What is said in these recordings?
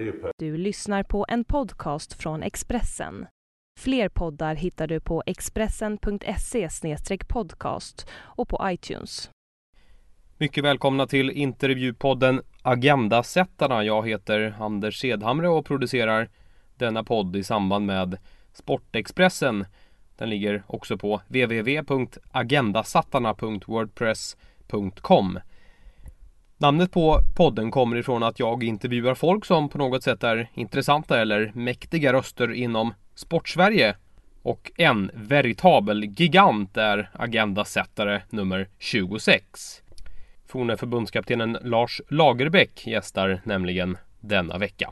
det är. Du lyssnar på en podcast från Expressen. Fler poddar hittar du på expressen.se podcast och på iTunes. Mycket välkomna till intervjupodden Agendasättarna. Jag heter Anders Sedhamre och producerar denna podd i samband med Sportexpressen. Den ligger också på www.agendasattarna.wordpress.com. Namnet på podden kommer ifrån att jag intervjuar folk som på något sätt är intressanta eller mäktiga röster inom Sportsverige. Och en veritabel gigant är agendasättare nummer 26. Forne förbundskaptenen Lars Lagerbäck gästar nämligen denna vecka.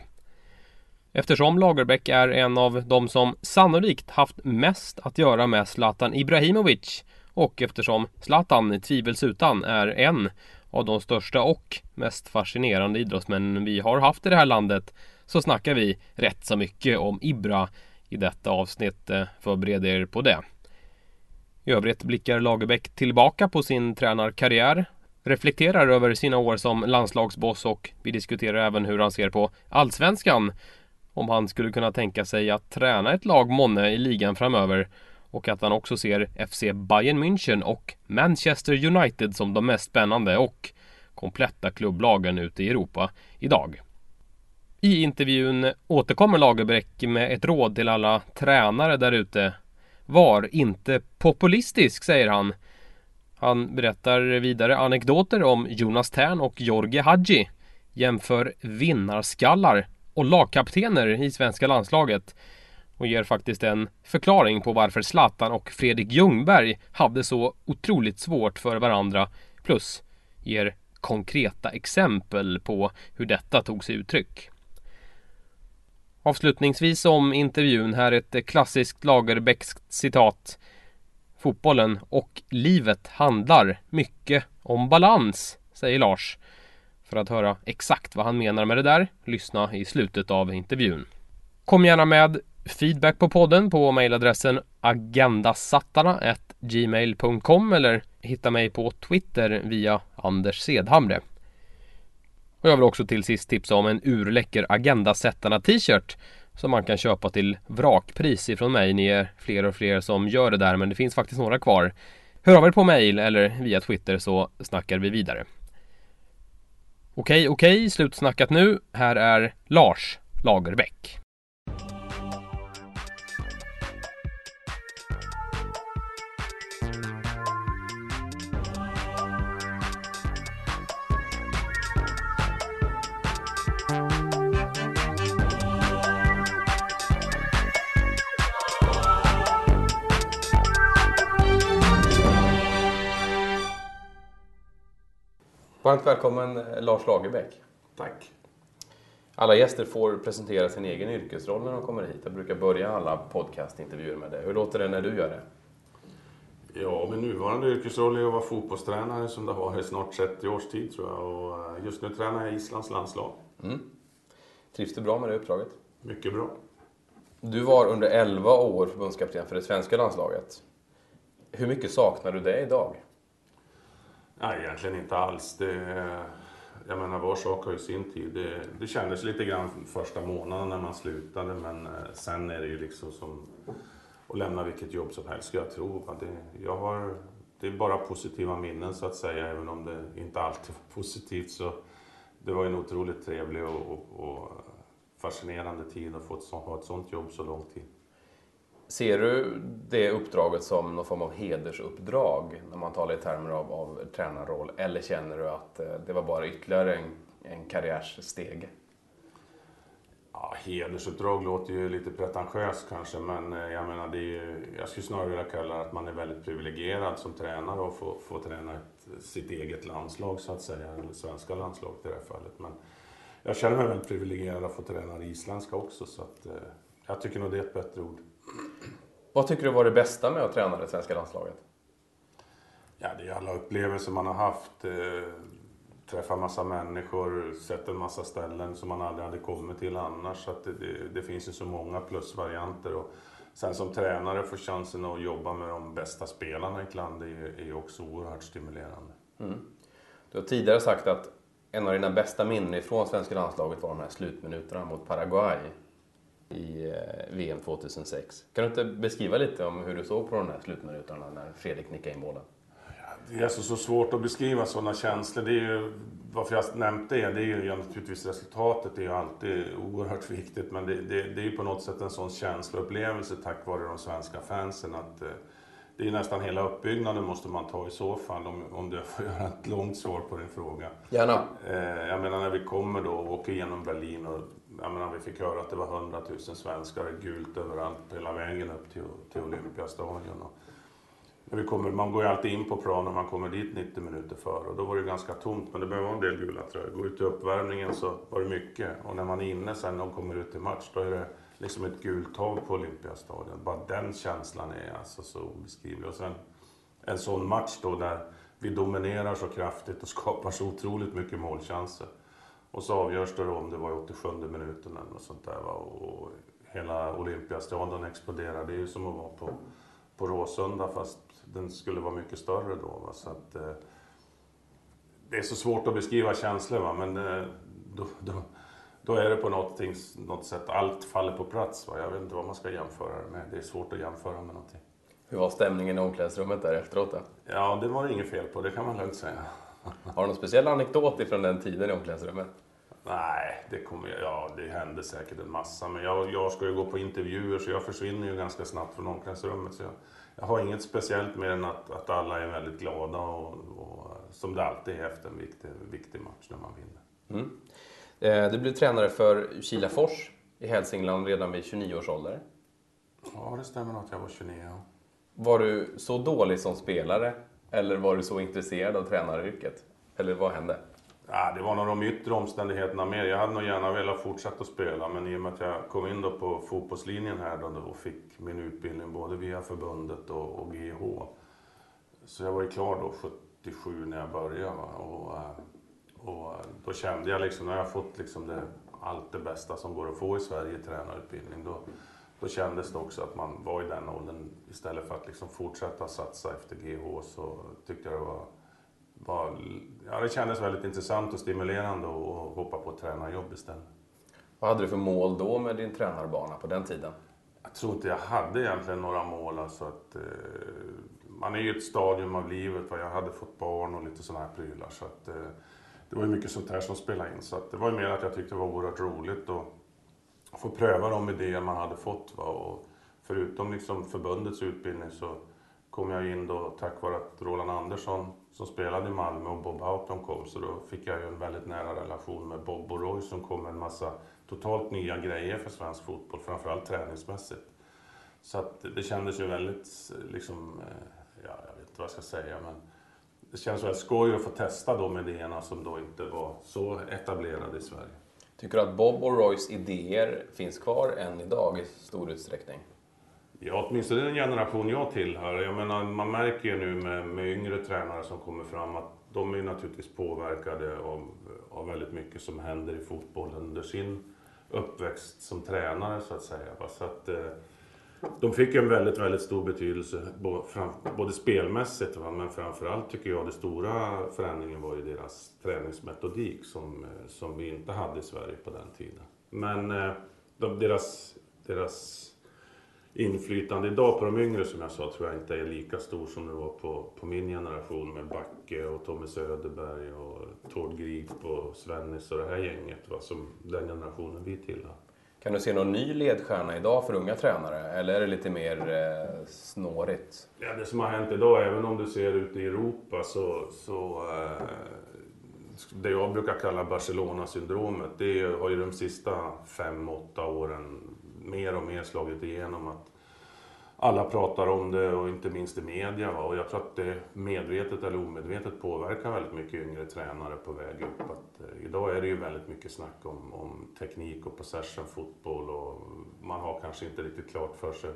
Eftersom Lagerbäck är en av de som sannolikt haft mest att göra med Zlatan Ibrahimovic och eftersom Zlatan tvivelsutan är en av de största och mest fascinerande idrottsmännen vi har haft i det här landet så snackar vi rätt så mycket om Ibra i detta avsnitt. Eh, förbered er på det. I övrigt blickar Lagerbäck tillbaka på sin tränarkarriär reflekterar över sina år som landslagsboss och vi diskuterar även hur han ser på Allsvenskan. Om han skulle kunna tänka sig att träna ett lag månne i ligan framöver och att han också ser FC Bayern München och Manchester United som de mest spännande och kompletta klubblagen ute i Europa idag. I intervjun återkommer Lagerbäck med ett råd till alla tränare där ute. Var inte populistisk, säger han. Han berättar vidare anekdoter om Jonas Tern och Jorge Hadji. Jämför vinnarskallar och lagkaptener i svenska landslaget och ger faktiskt en förklaring på varför Zlatan och Fredrik Ljungberg hade så otroligt svårt för varandra plus ger konkreta exempel på hur detta tog sig uttryck. Avslutningsvis om intervjun här ett klassiskt Lagerbäckskt citat. Fotbollen och livet handlar mycket om balans, säger Lars. För att höra exakt vad han menar med det där, lyssna i slutet av intervjun. Kom gärna med feedback på podden på mejladressen agendasattarna.gmail.com eller hitta mig på Twitter via Anders Sedhamre. Och jag vill också till sist tipsa om en urläcker Agendasättarna t-shirt som man kan köpa till vrakpris ifrån mig. Ni är fler och fler som gör det där men det finns faktiskt några kvar. Hör av er på mail eller via Twitter så snackar vi vidare. Okej, okej, slutsnackat nu. Här är Lars Lagerbäck. Varmt välkommen eh, Lars Lagerbäck. Tack. Alla gäster får presentera sin egen yrkesroll när de kommer hit. Jag brukar börja alla podcastintervjuer med det. Hur låter det när du gör det? Ja, min nuvarande yrkesroll är att vara fotbollstränare som det har i snart 30 års tid tror jag. Och eh, just nu tränar jag Islands landslag. Mm. Trivs du bra med det uppdraget? Mycket bra. Du var under 11 år förbundskapten för det svenska landslaget. Hur mycket saknar du det idag? Nej, egentligen inte alls. Det, jag menar, var sak har ju sin tid. Det, det kändes lite grann första månaden när man slutade, men eh, sen är det ju liksom som att lämna vilket jobb som helst, skulle jag tro. Det, jag har, det är bara positiva minnen så att säga, även om det inte alltid var positivt. Så det var en otroligt trevlig och, och, och fascinerande tid att få ha ett sånt jobb så lång tid. Ser du det uppdraget som någon form av hedersuppdrag när man talar i termer av, av tränarroll? Eller känner du att eh, det var bara ytterligare en, en karriärssteg? Ja, hedersuppdrag låter ju lite pretentiöst kanske, men eh, jag menar, det är, jag skulle snarare vilja kalla det att man är väldigt privilegierad som tränare och får, får träna ett, sitt eget landslag så att säga, eller svenska landslag i det här fallet. Men jag känner mig väldigt privilegierad att få träna det isländska också, så att, eh, jag tycker nog det är ett bättre ord. Vad tycker du var det bästa med att träna det svenska landslaget? Ja, det är alla upplevelser man har haft. Eh, träffa massa människor, sett en massa ställen som man aldrig hade kommit till annars. Så det, det, det, finns ju så många plusvarianter. Och sen som tränare få chansen att jobba med de bästa spelarna i ett land är ju också oerhört stimulerande. Mm. Du har tidigare sagt att en av dina bästa minnen från svenska landslaget var de här slutminuterna mot Paraguay i eh, VM 2006. Kan du inte beskriva lite om hur du såg på de här slutminuterna när Fredrik nickade in bollen? Det är alltså så svårt att beskriva sådana känslor. Det är ju, varför jag nämnt det, det är ju naturligtvis resultatet. Det är ju alltid oerhört viktigt. Men det, det, det är ju på något sätt en sån känsloupplevelse tack vare de svenska fansen. Att, eh, det är nästan hela uppbyggnaden måste man ta i så fall, om, om du får göra ett långt svar på din fråga. Gärna. Eh, jag menar när vi kommer då och åker igenom Berlin och jag menar, vi fick höra att det var 100 000 svenskar, gult överallt hela vägen upp till, till Olympiastadion. Och när vi kommer, man går ju alltid in på plan när man kommer dit 90 minuter före och då var det ganska tomt men det behöver vara en del gula tröjor. Går ut till uppvärmningen så var det mycket och när man är inne sen och kommer ut i match då är det liksom ett gult tag på Olympiastadion. Bara den känslan är alltså så obeskrivlig. Och sen en sån match då där vi dominerar så kraftigt och skapar så otroligt mycket målchanser. Och så avgörs det då om det var i 87 minuten eller något sånt där. Va? Och hela Olympiastadion exploderar. Det är ju som att vara på, på Råsunda fast den skulle vara mycket större då. Va? Så att, eh, det är så svårt att beskriva känslor va? men eh, då, då, då är det på någonting, något sätt, allt faller på plats. Va? Jag vet inte vad man ska jämföra det med. Det är svårt att jämföra med någonting. Hur var stämningen i omklädningsrummet där efteråt då? Ja, det var det inget fel på, det kan man lugnt säga. Har du någon speciell anekdot ifrån den tiden i omklädningsrummet? Nej, det, kommer, ja, det hände säkert en massa. Men jag, jag ska ju gå på intervjuer så jag försvinner ju ganska snabbt från omklädningsrummet. Så jag, jag har inget speciellt mer än att, att alla är väldigt glada och, och som det alltid är efter en viktig, viktig match när man vinner. Mm. Eh, du blev tränare för Kilafors i Hälsingland redan vid 29 års ålder. Ja, det stämmer att jag var 29. Ja. Var du så dålig som spelare eller var du så intresserad av tränaryrket? Eller vad hände? Ja, det var nog de yttre omständigheterna mer. Jag hade nog gärna velat fortsätta spela men i och med att jag kom in då på fotbollslinjen här då och fick min utbildning både via förbundet och, och GH. Så jag var ju klar då 77 när jag började. Va? Och, eh, och eh, då kände jag liksom, när jag fått liksom det, allt det bästa som går att få i Sverige i tränarutbildning, då, då kändes det också att man var i den åldern, istället för att liksom fortsätta satsa efter GH så tyckte jag det var, var ja, det kändes väldigt intressant och stimulerande att hoppa på tränarjobb istället. Vad hade du för mål då med din tränarbana på den tiden? Jag tror inte jag hade egentligen några mål. Alltså att, eh, man är ju i ett stadium av livet. Va? Jag hade fått barn och lite sådana här prylar. Så att, eh, det var ju mycket sånt här som spelade in. Så att det var ju mer att jag tyckte det var oerhört roligt att få pröva de idéer man hade fått. Va? Och förutom liksom förbundets utbildning så kom jag in då tack vare att Roland Andersson som spelade i Malmö och Bob Houghton kom. Så då fick jag ju en väldigt nära relation med Bob och Roy som kom med en massa totalt nya grejer för svensk fotboll, framförallt träningsmässigt. Så att det kändes ju väldigt, liksom, eh, ja, jag vet inte vad jag ska säga, men det känns väldigt skoj att få testa de idéerna som då inte var så etablerade i Sverige. Tycker du att Bob och Roys idéer finns kvar än idag i stor utsträckning? Ja, åtminstone den generation jag tillhör. Jag menar, man märker ju nu med, med yngre tränare som kommer fram att de är naturligtvis påverkade av, av väldigt mycket som händer i fotbollen under sin uppväxt som tränare så att säga. Så att, eh, de fick en väldigt, väldigt stor betydelse både spelmässigt men framförallt tycker jag det stora förändringen var ju deras träningsmetodik som, eh, som vi inte hade i Sverige på den tiden. Men eh, de, deras, deras inflytande idag på de yngre som jag sa tror jag inte är lika stor som det var på, på min generation med Backe och Tommy Söderberg och Tord Grip och Svennis och det här gänget va, som den generationen vi tillhör. Kan du se någon ny ledstjärna idag för unga tränare eller är det lite mer eh, snårigt? Ja, det som har hänt idag, även om du ser ute i Europa så, så eh, det jag brukar kalla Barcelona-syndromet, det har ju de sista fem, åtta åren mer och mer slagit igenom att alla pratar om det och inte minst i media. Va? Och jag tror att det medvetet eller omedvetet påverkar väldigt mycket yngre tränare på väg upp. Att, eh, idag är det ju väldigt mycket snack om, om teknik och possession fotboll och man har kanske inte riktigt klart för sig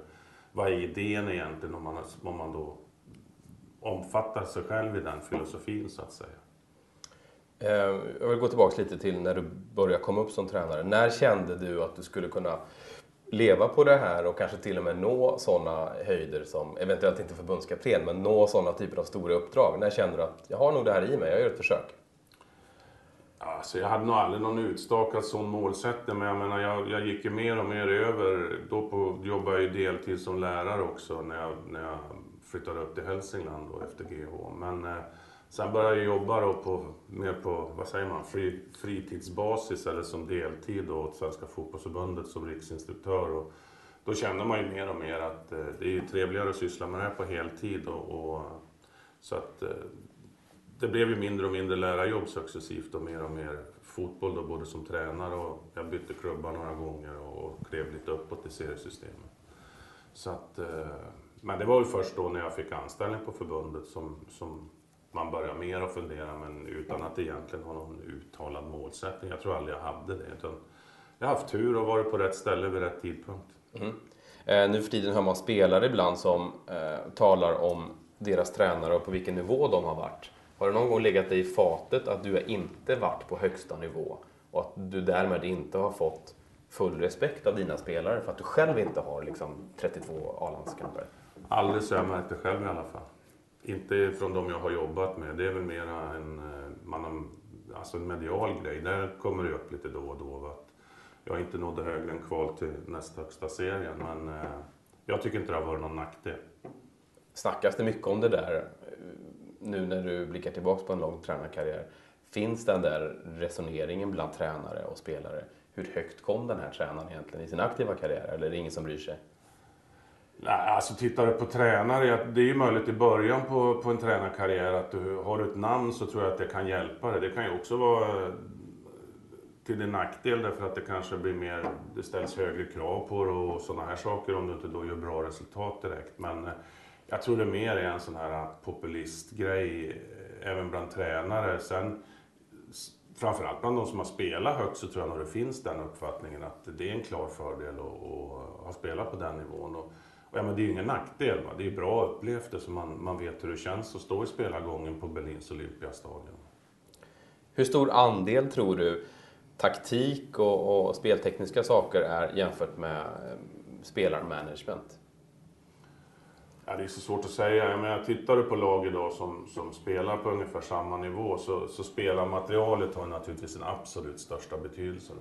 vad är idén egentligen om man, om man då omfattar sig själv i den filosofin så att säga. Eh, jag vill gå tillbaka lite till när du började komma upp som tränare. När kände du att du skulle kunna leva på det här och kanske till och med nå sådana höjder som, eventuellt inte förbundskapten, men nå sådana typer av stora uppdrag? När känner du att jag har nog det här i mig, jag gör ett försök? Alltså jag hade nog aldrig någon utstakad sån målsättning, men jag menar, jag, jag gick ju mer och mer över. Då på, jobbade jag ju deltid som lärare också när jag, när jag flyttade upp till Hälsingland då efter GH. Men eh, sen började jag jobba då på, mer på, vad säger man, fri, fritidsbasis eller som deltid då åt Svenska Fotbollförbundet som riksinstruktör. Och då kände man ju mer och mer att eh, det är ju trevligare att syssla med det här på heltid. Och, och så att eh, det blev ju mindre och mindre lärarjobb successivt och mer och mer fotboll då, både som tränare och jag bytte klubbar några gånger och klev lite uppåt i seriesystemet. Så att, eh, men det var ju först då när jag fick anställning på förbundet som, som man började mer att fundera men utan att egentligen ha någon uttalad målsättning. Jag tror aldrig jag hade det. Utan jag har haft tur och varit på rätt ställe vid rätt tidpunkt. Mm. Eh, nu för tiden hör man spelare ibland som eh, talar om deras tränare och på vilken nivå de har varit. Har det någon gång legat dig i fatet att du inte varit på högsta nivå och att du därmed inte har fått full respekt av dina spelare för att du själv inte har liksom 32 A-landskamper? Aldrig så jag märkt det själv i alla fall. Inte från de jag har jobbat med. Det är väl mera en, eh, man har, alltså en medial grej. Där kommer det upp lite då och då. Att jag inte nådde högre än kval till näst högsta serien. Men eh, jag tycker inte det har varit någon nackdel. Snackas det mycket om det där eh, nu när du blickar tillbaka på en lång tränarkarriär, finns den där resoneringen bland tränare och spelare? Hur högt kom den här tränaren egentligen i sin aktiva karriär? Eller är det ingen som bryr sig? Nej, alltså tittar du på tränare, det är ju möjligt i början på, på en tränarkarriär att du har du ett namn så tror jag att det kan hjälpa dig. Det kan ju också vara till din nackdel därför att det kanske blir mer, det ställs högre krav på dig och sådana här saker om du inte då gör bra resultat direkt. Men eh, jag tror det mer är en sån här populistgrej eh, även bland tränare. Sen framförallt bland de som har spelat högt så tror jag nog det finns den uppfattningen att det är en klar fördel att, att ha spelat på den nivån. Och ja, men det är ju ingen nackdel, va? det är bra upplevt så man, man vet hur det känns att stå i spelargången på Berlins Olympiastadion. Hur stor andel tror du taktik och, och speltekniska saker är jämfört med eh, spelarmanagement? Ja, det är så svårt att säga. Men jag tittar du på lag idag som, som spelar på ungefär samma nivå så, så spelar materialet har naturligtvis den absolut största betydelsen.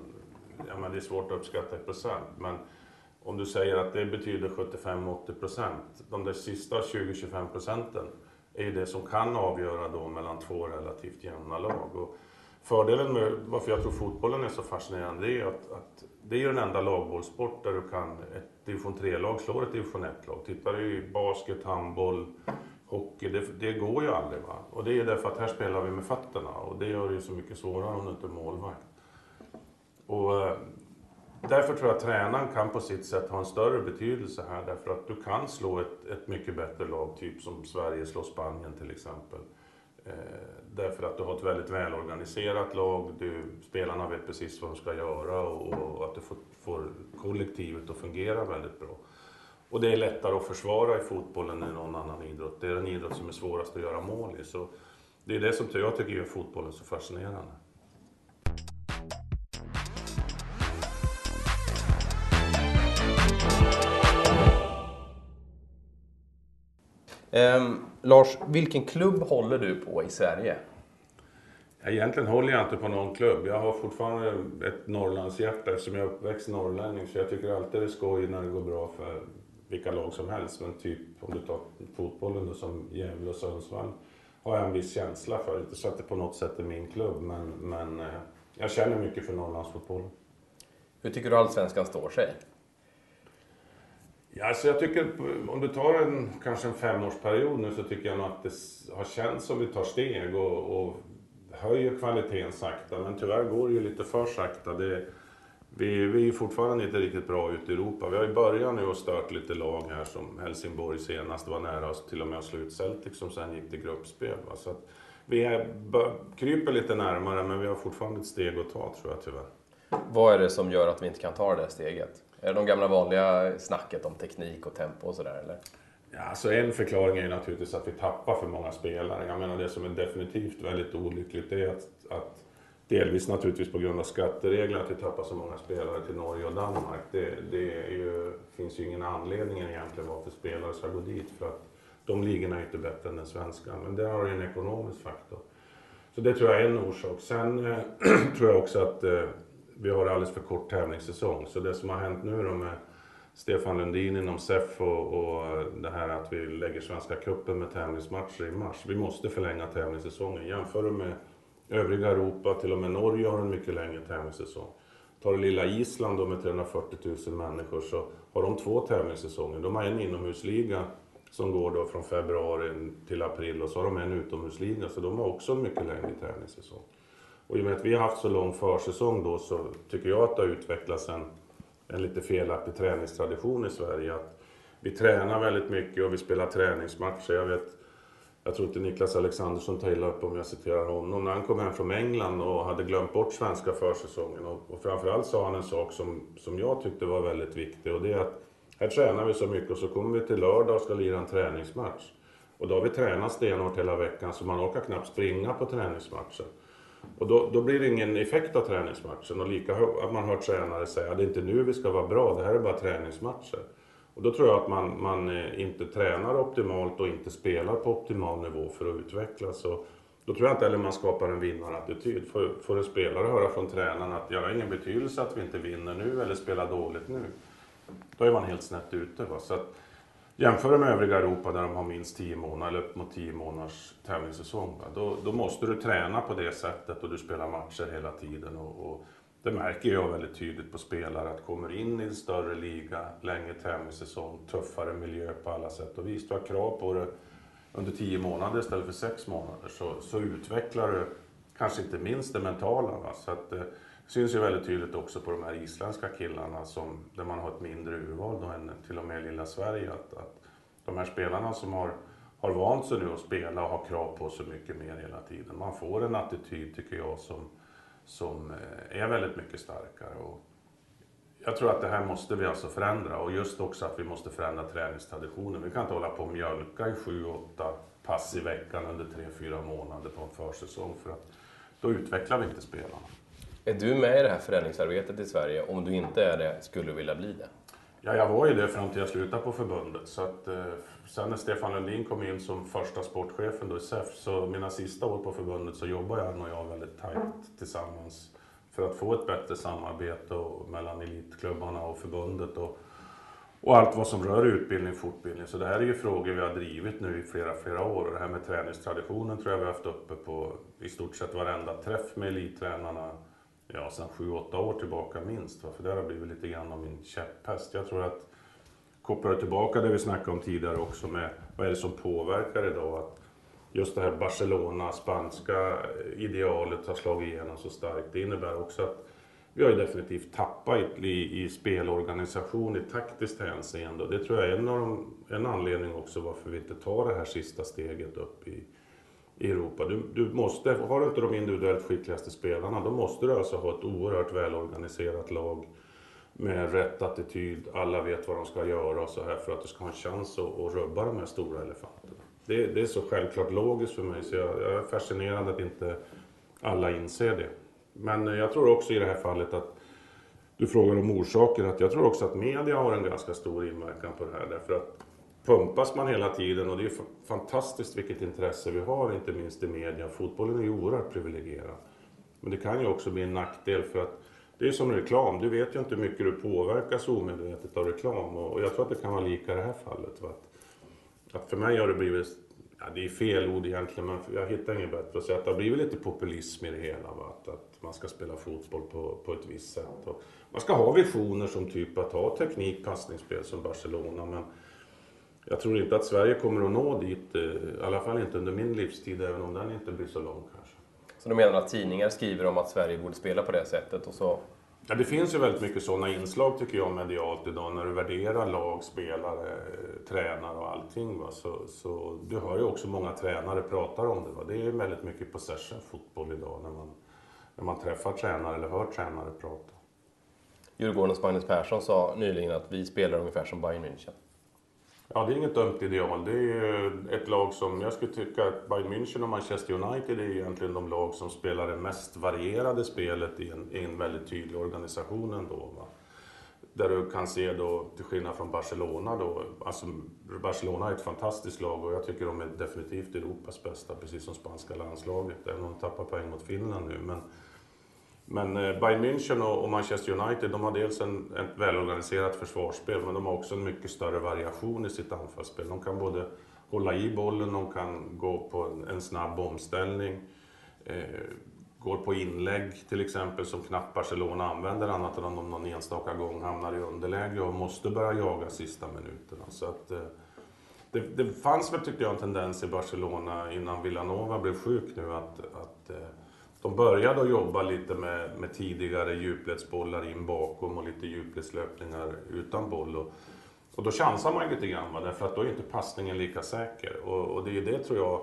Ja, men det är svårt att uppskatta i procent, men om du säger att det betyder 75-80 procent, de där sista 20-25 procenten är ju det som kan avgöra då mellan två relativt jämna lag. Och fördelen med varför jag tror fotbollen är så fascinerande det är att, att det är ju den enda lagbollsport där du kan, ett division 3-lag slår ett division 1-lag. Tittar du i basket, handboll, hockey, det, det, går ju aldrig. Va? Och det är ju därför att här spelar vi med fötterna och det gör det ju så mycket svårare om du inte är målvakt. Och eh, därför tror jag att tränaren kan på sitt sätt ha en större betydelse här därför att du kan slå ett, ett mycket bättre lag, typ som Sverige slår Spanien till exempel. Eh, därför att du har ett väldigt välorganiserat lag, du, spelarna vet precis vad de ska göra och, och att du får, får, kollektivet att fungera väldigt bra. Och det är lättare att försvara i fotbollen än i någon annan idrott. Det är den idrott som är svårast att göra mål i. Så det är det som jag tycker gör fotbollen så fascinerande. Um, Lars, vilken klubb håller du på i Sverige? Egentligen håller jag inte på någon klubb. Jag har fortfarande ett Norrlandshjärta eftersom jag är uppväxt norrlänning. Så jag tycker alltid det är skoj när det går bra för vilka lag som helst. Men typ om du tar fotbollen då, som Gävle och Sundsvall har jag en viss känsla för. Inte så att det på något sätt är min klubb men, men eh, jag känner mycket för Norrlandsfotbollen. Hur tycker du Allsvenskan står sig? Ja, alltså jag tycker, om du tar en, kanske en femårsperiod nu så tycker jag nog att det har känts som vi tar steg och, och höjer kvaliteten sakta. Men tyvärr går det ju lite för sakta. Det, vi, vi är fortfarande inte riktigt bra ute i Europa. Vi har ju börjat nu och stört lite lag här som Helsingborg senast var nära oss till och med att slå ut Celtic som sen gick till gruppspel. Va? Så att vi är, kryper lite närmare men vi har fortfarande ett steg att ta tror jag tyvärr. Vad är det som gör att vi inte kan ta det där steget? Är det de gamla vanliga snacket om teknik och tempo och sådär eller? Ja, alltså en förklaring är ju naturligtvis att vi tappar för många spelare. Jag menar det som är definitivt väldigt olyckligt är att, att delvis naturligtvis på grund av skattereglerna att vi tappar så många spelare till Norge och Danmark. Det, det ju, finns ju ingen anledning egentligen varför spelare ska gå dit för att de ligorna är inte bättre än den svenska. Men där har du en ekonomisk faktor. Så det tror jag är en orsak. Sen eh, tror jag också att eh, vi har alldeles för kort tävlingssäsong. Så det som har hänt nu då med Stefan Lundin inom SEF och, och det här att vi lägger Svenska Cupen med tävlingsmatcher i mars. Vi måste förlänga tävlingssäsongen. Jämför du med övriga Europa, till och med Norge har en mycket längre tävlingssäsong. Tar du lilla Island då med 340 000 människor så har de två tävlingssäsonger. De har en inomhusliga som går då från februari till april och så har de en utomhusliga så de har också en mycket längre tävlingssäsong. Och i och med att vi har haft så lång försäsong då så tycker jag att det har utvecklats en, en lite felaktig träningstradition i Sverige. Att vi tränar väldigt mycket och vi spelar träningsmatcher. Jag vet jag tror inte Niklas Alexandersson tar illa upp om jag citerar honom. När han kom hem från England och hade glömt bort svenska försäsongen. Och, och framförallt sa han en sak som, som jag tyckte var väldigt viktig. Och det är att här tränar vi så mycket och så kommer vi till lördag och ska lira en träningsmatch. Och då har vi tränat stenhårt hela veckan så man orkar knappt springa på träningsmatchen. Och då, då blir det ingen effekt av träningsmatchen. Och lika att man hör tränare säga att det är inte nu vi ska vara bra, det här är bara träningsmatcher. Och då tror jag att man, man eh, inte tränar optimalt och inte spelar på optimal nivå för att utvecklas. Och då tror jag inte heller man skapar en vinnarattityd. Får, får en spelare höra från tränaren att det har ingen betydelse att vi inte vinner nu eller spelar dåligt nu. Då är man helt snett ute. Va? Så att, jämför med övriga Europa där de har minst 10 månader eller upp mot 10 månaders tävlingssäsong. Då, då måste du träna på det sättet och du spelar matcher hela tiden. Och, och det märker jag väldigt tydligt på spelare att kommer in i en större liga, längre tävlingssäsong, tuffare miljö på alla sätt och vis. Du har krav på det under tio månader istället för sex månader så, så utvecklar du kanske inte minst det mentala. Va? Så att, eh, syns ju väldigt tydligt också på de här isländska killarna som, där man har ett mindre urval då än till och med lilla Sverige. Att, att de här spelarna som har, har vant sig nu att spela och har krav på sig mycket mer hela tiden. Man får en attityd tycker jag som som eh, är väldigt mycket starkare. Och jag tror att det här måste vi alltså förändra och just också att vi måste förändra träningstraditionen. Vi kan inte hålla på och mjölka i sju, åtta pass i veckan under tre, fyra månader på en försäsong för att då utvecklar vi inte spelarna. Är du med i det här förändringsarbetet i Sverige? Om du inte är det, skulle du vilja bli det? Ja, jag var ju det fram till jag slutade på förbundet. Så att, eh, sen när Stefan Lundin kom in som första sportchefen då i SEF, så mina sista år på förbundet så jobbade han och jag väldigt tajt tillsammans för att få ett bättre samarbete och, mellan elitklubbarna och förbundet och, och allt vad som rör utbildning och fortbildning. Så det här är ju frågor vi har drivit nu i flera, flera år. Och det här med träningstraditionen tror jag vi har haft uppe på i stort sett varenda träff med elittränarna ja, sedan sju, åtta år tillbaka minst. Va? För det har blivit lite grann av min käpphäst. Jag tror att, kopplar tillbaka det vi snackade om tidigare också med vad är det som påverkar idag? Att just det här Barcelona, spanska idealet har slagit igenom så starkt. Det innebär också att vi har ju definitivt tappat i, i spelorganisation i taktiskt hänseende. Det tror jag är en, av de, en anledning också varför vi inte tar det här sista steget upp i, i Europa. Du, du måste, har du inte de individuellt skickligaste spelarna, då måste du alltså ha ett oerhört välorganiserat lag med rätt attityd, alla vet vad de ska göra och så här för att du ska ha en chans att, att rubba de här stora elefanterna. Det, det är så självklart logiskt för mig så jag, jag är fascinerad att inte alla inser det. Men jag tror också i det här fallet att du frågar om orsaker, att jag tror också att media har en ganska stor inverkan på det här därför att pumpas man hela tiden och det är fantastiskt vilket intresse vi har, inte minst i media. Fotbollen är ju oerhört privilegierad. Men det kan ju också bli en nackdel för att det är som reklam, du vet ju inte hur mycket du påverkas omedvetet av reklam och jag tror att det kan vara lika i det här fallet. Att, att för mig har det blivit, ja, det är fel ord egentligen men jag hittar inget bättre att säga att det har blivit lite populism i det hela. Va? Att, att man ska spela fotboll på, på ett visst sätt. Och man ska ha visioner som typ att ha teknik, passningsspel som Barcelona men jag tror inte att Sverige kommer att nå dit, eh, i alla fall inte under min livstid, även om den inte blir så lång kanske. Så du menar att tidningar skriver om att Sverige borde spela på det sättet och så? Ja, det finns ju väldigt mycket sådana inslag tycker jag medialt idag när du värderar lag, spelare, tränare och allting. Va? Så, så du hör ju också många tränare pratar om det. Va? Det är väldigt mycket possession fotboll idag när man, när man träffar tränare eller hör tränare prata. Djurgårdens Magnus Persson sa nyligen att vi spelar ungefär som Bayern München. Ja, det är inget dumt ideal. Det är ett lag som, jag skulle tycka att Bayern München och Manchester United är egentligen de lag som spelar det mest varierade spelet i en, i en väldigt tydlig organisation ändå. Va? där du kan se då, till skillnad från Barcelona då, alltså Barcelona är ett fantastiskt lag och jag tycker de är definitivt Europas bästa, precis som spanska landslaget, även om de tappar poäng mot Finland nu. Men, men eh, Bayern München och Manchester United, de har dels en, ett välorganiserat försvarsspel, men de har också en mycket större variation i sitt anfallsspel. De kan både hålla i bollen, de kan gå på en, en snabb omställning. Eh, går på inlägg till exempel som knappt Barcelona använder annat än om de någon enstaka gång hamnar i underläge och måste börja jaga sista minuterna. Så att, eh, det, det fanns väl tyckte jag en tendens i Barcelona innan Villanova blev sjuk nu att, att eh, de började att jobba lite med, med tidigare djupledsbollar in bakom och lite djupledslöpningar utan boll. Och, och då chansar man lite grann, därför att då är inte passningen lika säker. Och, och det är det tror jag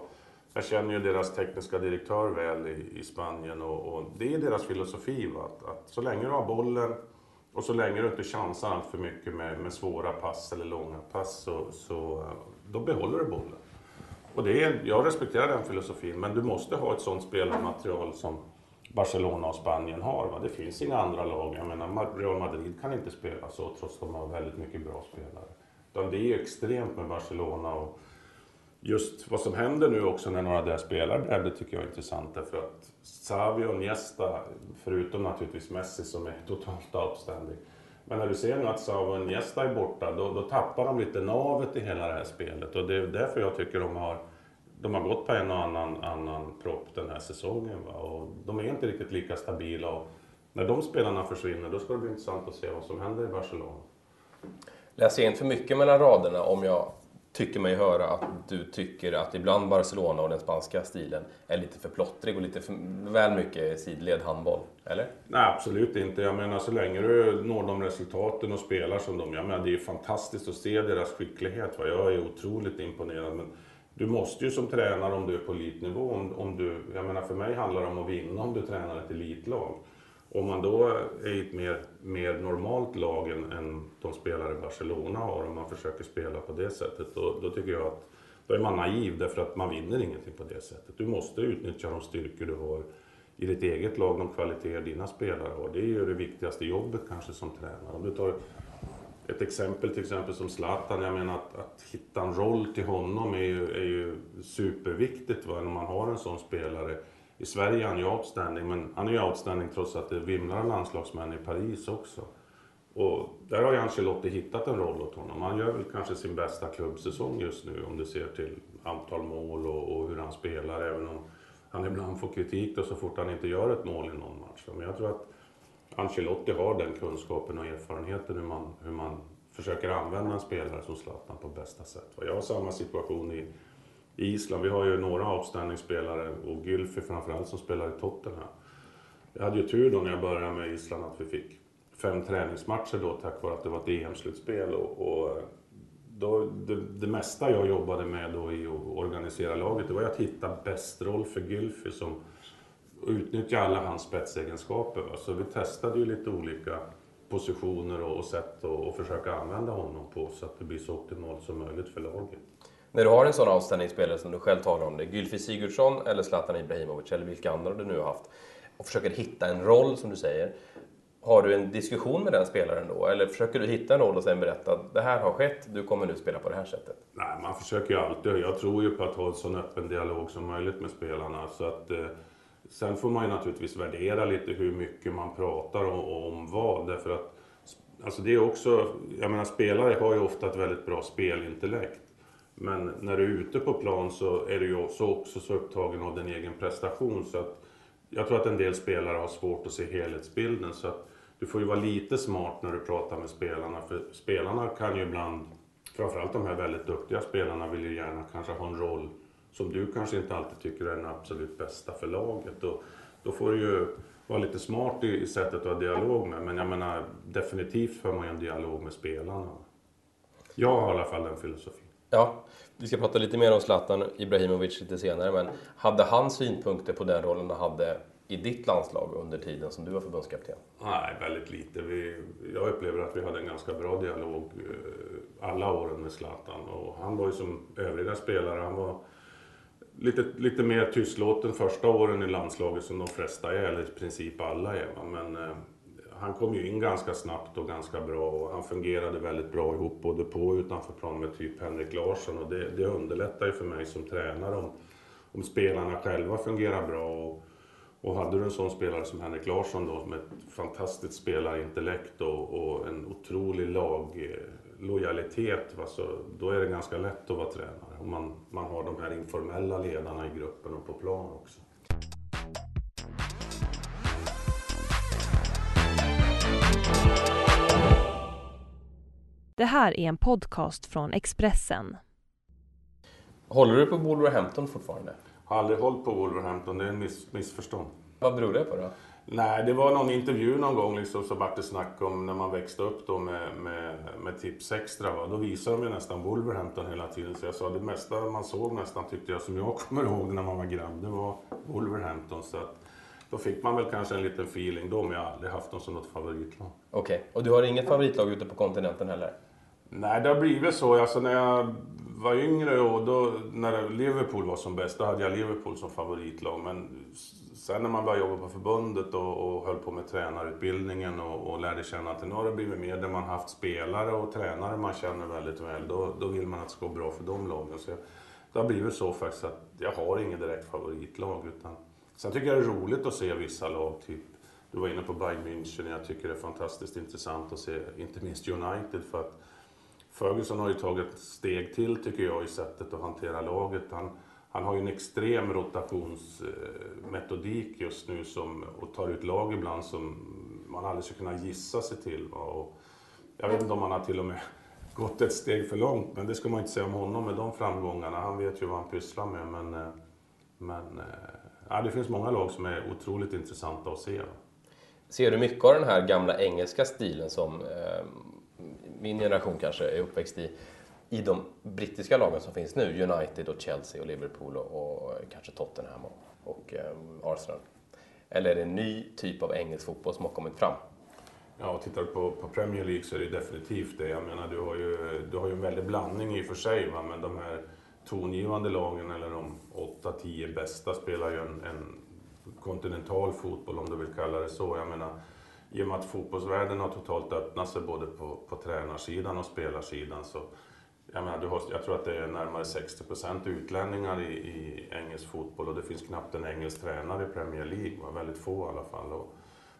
jag känner ju deras tekniska direktör väl i, i Spanien och, och, det är deras filosofi. Va? Att, att, så länge du har bollen och så länge du inte chansar allt för mycket med, med svåra pass eller långa pass så, så då behåller du bollen. Och det är, jag respekterar den filosofin, men du måste ha ett sånt spelarmaterial som Barcelona och Spanien har. Va? Det finns inga andra lag. Jag menar, Real Madrid kan inte spela så trots att de har väldigt mycket bra spelare. Utan det är extremt med Barcelona och just vad som händer nu också när några där spelar det tycker jag är intressant därför att Xavi och Niesta, förutom naturligtvis Messi som är totalt outstanding, men när du ser nu att Xavi och Niesta är borta, då, då tappar de lite navet i hela det här spelet och det är därför jag tycker de har de har gått på en och annan, annan propp den här säsongen. Va? Och de är inte riktigt lika stabila. Och när de spelarna försvinner, då ska det bli intressant att se vad som händer i Barcelona. Läser jag inte för mycket mellan raderna om jag tycker mig höra att du tycker att ibland Barcelona och den spanska stilen är lite för plottrig och lite för väl mycket sidled handboll, eller? Nej, absolut inte. Jag menar så länge du når de resultaten och spelar som de, jag menar det är fantastiskt att se deras skicklighet. Va? Jag är otroligt imponerad. Men du måste ju som tränare om du är på elitnivå, om, om du, jag menar för mig handlar det om att vinna om du tränar ett elitlag. Om man då är i ett mer, mer normalt lag än, än de spelare Barcelona har, om man försöker spela på det sättet, då, då tycker jag att då är man naiv därför att man vinner ingenting på det sättet. Du måste utnyttja de styrkor du har i ditt eget lag, de kvaliteter dina spelare har. Det är ju det viktigaste jobbet kanske som tränare. Om du tar ett exempel till exempel som Zlatan, jag menar att, att hitta en roll till honom är ju, är ju superviktigt va? när man har en sån spelare i Sverige är han ju outstanding, men han är ju outstanding trots att det vimlar landslagsmän i Paris också. Och där har ju Ancelotti hittat en roll åt honom. Han gör väl kanske sin bästa klubbsäsong just nu om du ser till antal mål och, och hur han spelar, även om han ibland får kritik då så fort han inte gör ett mål i någon match. Men jag tror att Ancelotti har den kunskapen och erfarenheten hur man, hur man försöker använda en spelare som Zlatan på bästa sätt. Jag har samma situation i i Island. Vi har ju några avstängningsspelare och Gylfi framförallt som spelar i Tottenham. Jag hade ju tur då när jag började med Island att vi fick fem träningsmatcher då tack vare att det var ett EM-slutspel. Och, och eh, då, det, det, mesta jag jobbade med då i att organisera laget det var att hitta bäst roll för Gylfi som utnyttja alla hans spetsegenskaper. Va? Så vi testade ju lite olika positioner och, och sätt att försöka använda honom på så att det blir så optimalt som möjligt för laget. När du har en sån avstängningsspelare som du själv talar om det, Gylfi Sigurdsson eller Zlatan Ibrahimovic eller vilka andra du nu har haft och försöker hitta en roll som du säger. Har du en diskussion med den spelaren då? Eller försöker du hitta en roll och sen berätta att det här har skett, du kommer nu spela på det här sättet? Nej, man försöker ju alltid. Jag tror ju på att ha en sån öppen dialog som möjligt med spelarna. Så att, eh, sen får man ju naturligtvis värdera lite hur mycket man pratar om, om vad. Därför att alltså det är också, jag menar spelare har ju ofta ett väldigt bra spelintellekt. Men när du är ute på plan så är du ju också, så upptagen av din egen prestation. Så att jag tror att en del spelare har svårt att se helhetsbilden. Så att du får ju vara lite smart när du pratar med spelarna. För spelarna kan ju ibland, framförallt de här väldigt duktiga spelarna, vill ju gärna kanske ha en roll som du kanske inte alltid tycker är den absolut bästa för laget. Och då får du ju vara lite smart i, i sättet att ha dialog med. Men jag menar, definitivt för man ju en dialog med spelarna. Jag har i alla fall den filosofin. Ja, vi ska prata lite mer om Zlatan Ibrahimovic lite senare, men hade han synpunkter på den rollen han hade i ditt landslag under tiden som du var förbundskapten? Nej, väldigt lite. Vi, jag upplever att vi hade en ganska bra dialog eh, alla åren med Zlatan. Och han var ju som övriga spelare, han var lite, lite mer tystlåten första åren i landslaget som de flesta är, eller i princip alla är. Men eh, han kom ju in ganska snabbt och ganska bra och han fungerade väldigt bra ihop både på och utanför plan med typ Henrik Larsson och det, det underlättar ju för mig som tränare om, om spelarna själva fungerar bra. Och, och hade du en sån spelare som Henrik Larsson då med ett fantastiskt spelarintellekt och, och en otrolig lag eh, laglojalitet, va, så då är det ganska lätt att vara tränare. Och man, man har de här informella ledarna i gruppen och på plan också. Det här är en podcast från Expressen. Håller du på Wolverhampton fortfarande? Har aldrig hållit på Wolverhampton, det är en miss, missförstånd. Vad beror det på då? Nej, det var någon intervju någon gång liksom, så vart det snack om när man växte upp då med, med, med Tips Extra. Va? Då visade de ju nästan Wolverhampton hela tiden. Så jag sa det mesta man såg nästan tyckte jag som jag kommer ihåg när man var grabb, det var Wolverhampton. Så att, då fick man väl kanske en liten feeling då, men jag har aldrig haft dem som något favoritlag. Okej, okay. och du har inget favoritlag ute på kontinenten heller? Nej, det har blivit så. Alltså när jag var yngre och då, när Liverpool var som bäst, då hade jag Liverpool som favoritlag. Men sen när man började jobba på förbundet och, och höll på med tränarutbildningen och, och lärde känna att nu har det blivit mer där man haft spelare och tränare man känner väldigt väl. Då, då vill man att det ska gå bra för de lagen. Så det har blivit så faktiskt att jag har inget direkt favoritlag. Utan, sen tycker jag det är roligt att se vissa lag, typ du var inne på Bayern München. Jag tycker det är fantastiskt intressant att se, inte minst United. för att Ferguson har ju tagit ett steg till tycker jag i sättet att hantera laget. Han, han har ju en extrem rotationsmetodik just nu som, och tar ut lag ibland som man aldrig skulle kunna gissa sig till. Och jag vet inte om han har till och med gått ett steg för långt, men det ska man inte säga om honom med de framgångarna. Han vet ju vad han pysslar med. Men, eh, men eh, ja, det finns många lag som är otroligt intressanta att se. Ser du mycket av den här gamla engelska stilen som eh, min generation kanske är uppväxt i, i de brittiska lagen som finns nu, United och Chelsea och Liverpool och, och kanske Tottenham och, och eh, Arsenal? Eller är det en ny typ av engelsk fotboll som har kommit fram? Ja, och tittar du på, på Premier League så är det definitivt det. Jag menar, du har ju, du har ju en väldig blandning i och för sig, va? men de här tongivande lagen, eller de 8-10 bästa, spelar ju en, en kontinental fotboll, om du vill kalla det så. Jag menar, i och med att fotbollsvärlden har totalt öppnat sig både på, på tränarsidan och spelarsidan så jag, menar, du har, jag tror att det är närmare 60% utlänningar i, i, engelsk fotboll och det finns knappt en engelsk tränare i Premier League, väldigt få i alla fall. Och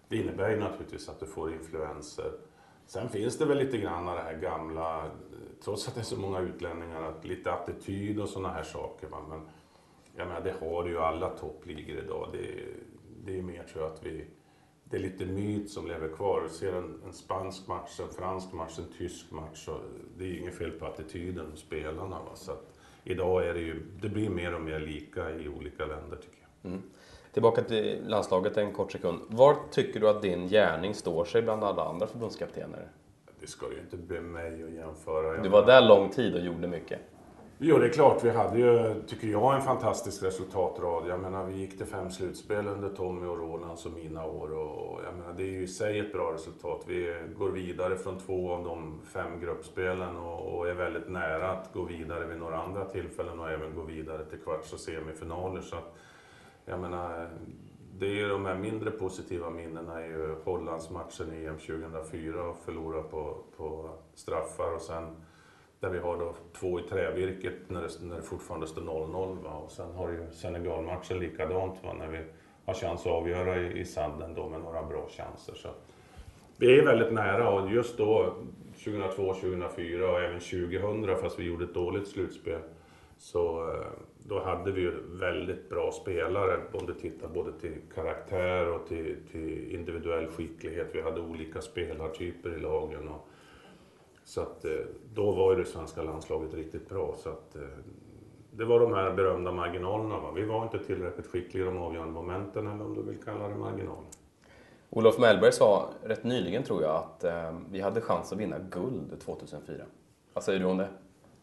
det innebär ju naturligtvis att du får influenser. Sen finns det väl lite grann av det här gamla, trots att det är så många utlänningar, att lite attityd och sådana här saker. Va? Men jag menar, det har ju alla toppligor idag. Det, det är mer tror jag att vi det är lite myt som lever kvar. Du ser en, en, spansk match, en fransk match, en tysk match. Det är ju inget fel på attityden hos spelarna. Va? Så idag är det ju, det blir mer och mer lika i olika länder tycker jag. Mm. Tillbaka till landslaget en kort sekund. Var tycker du att din gärning står sig bland alla andra förbundskaptener? Det ska ju inte bli mig att jämföra. Du var där lång tid och gjorde mycket. Jo, det är klart. Vi hade ju, tycker jag, en fantastisk resultatrad. Jag menar, vi gick till fem slutspel under Tommy och Rolands och mina år. Och jag menar, det är ju i sig ett bra resultat. Vi går vidare från två av de fem gruppspelen och, och är väldigt nära att gå vidare vid några andra tillfällen och även gå vidare till kvarts och semifinaler. Så att, jag menar, det är de här mindre positiva minnena är ju Hollandsmatchen i EM 2004 och förlora på, på straffar och sen där vi har då två i trävirket när det, när det fortfarande står 0-0. Va? Och sen har ju Senegalmatchen likadant va? när vi har chans att avgöra i, i sanden då med några bra chanser. Så vi är väldigt nära och just då 2002, 2004 och även 2000 fast vi gjorde ett dåligt slutspel. Så eh, då hade vi ju väldigt bra spelare, om du tittar både till karaktär och till, till individuell skicklighet. Vi hade olika spelartyper i lagen. Och, så att eh, då var ju det svenska landslaget riktigt bra. Så att, eh, det var de här berömda marginalerna. Va? Vi var inte tillräckligt skickliga i de avgörande momenten, eller om du vill kalla det marginaler. Olof Mellberg sa rätt nyligen, tror jag, att eh, vi hade chans att vinna guld 2004. Vad säger du om det?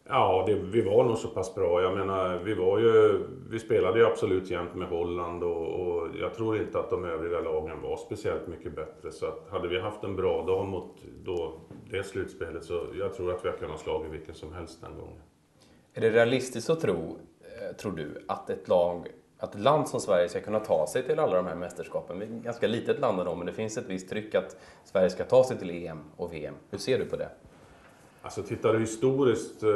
Ja, det, vi var nog så pass bra. Jag menar, vi, var ju, vi spelade ju absolut jämt med Holland och, och, jag tror inte att de övriga lagen var speciellt mycket bättre. Så att hade vi haft en bra dag mot då, det slutspelet så jag tror att vi har kunnat slå vilken som helst den gången. Är det realistiskt att tro, eh, tror du, att ett lag att ett land som Sverige ska kunna ta sig till alla de här mästerskapen? Vi är ett ganska litet land ändå, men det finns ett visst tryck att Sverige ska ta sig till EM och VM. Hur ser du på det? Alltså tittar du historiskt, eh,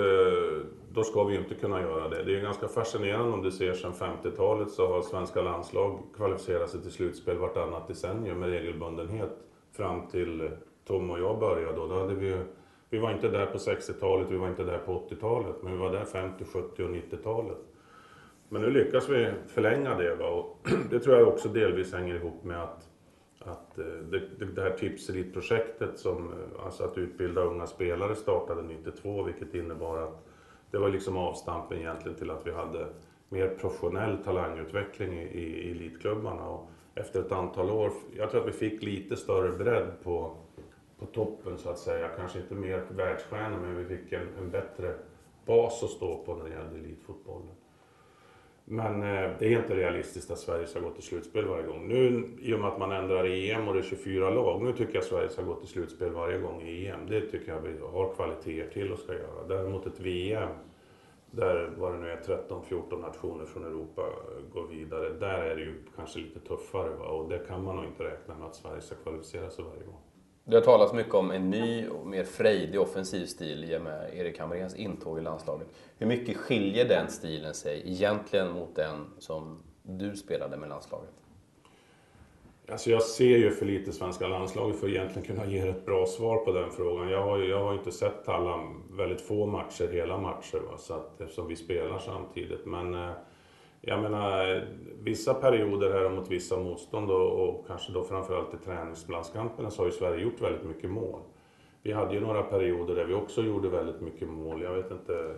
då ska vi ju inte kunna göra det. Det är ju ganska fascinerande om du ser sedan 50-talet så har svenska landslag kvalificerat sig till slutspel vartannat decennium med regelbundenhet fram till Tom och jag började då. då hade vi, vi var inte där på 60-talet, vi var inte där på 80-talet, men vi var där 50, 70 och 90-talet. Men nu lyckas vi förlänga det va? och det tror jag också delvis hänger ihop med att, att eh, det, det här Tipselit-projektet som, eh, alltså att utbilda unga spelare startade 92 vilket innebar att det var liksom avstampen egentligen till att vi hade mer professionell talangutveckling i, i elitklubbarna. Och efter ett antal år, jag tror att vi fick lite större bredd på, på toppen så att säga. Kanske inte mer världsstjärnor men vi fick en, en bättre bas att stå på när det gällde elitfotbollen. Men eh, det är inte realistiskt att Sverige ska gå till slutspel varje gång. Nu i och med att man ändrar EM och det är 24 lag, nu tycker jag Sverige ska gå till slutspel varje gång i EM. Det tycker jag vi har kvaliteter till och ska göra. Däremot ett VM, där vad det nu är 13-14 nationer från Europa eh, går vidare, där är det ju kanske lite tuffare. Va? Och det kan man nog inte räkna med att Sverige ska kvalificera sig varje gång. Det har talats mycket om en ny och mer frejdig offensiv stil i och med Erik Hamréns intåg i landslaget. Hur mycket skiljer den stilen sig egentligen mot den som du spelade med landslaget? Alltså jag ser ju för lite svenska landslaget för att egentligen kunna ge ett bra svar på den frågan. Jag har ju, jag har inte sett alla, väldigt få matcher, hela matcher, va? Så att, eftersom vi spelar samtidigt. Men eh, jag menar, vissa perioder här mot vissa motstånd och, och kanske då framförallt i träningslandskamperna så har ju Sverige gjort väldigt mycket mål. Vi hade ju några perioder där vi också gjorde väldigt mycket mål. Jag vet inte,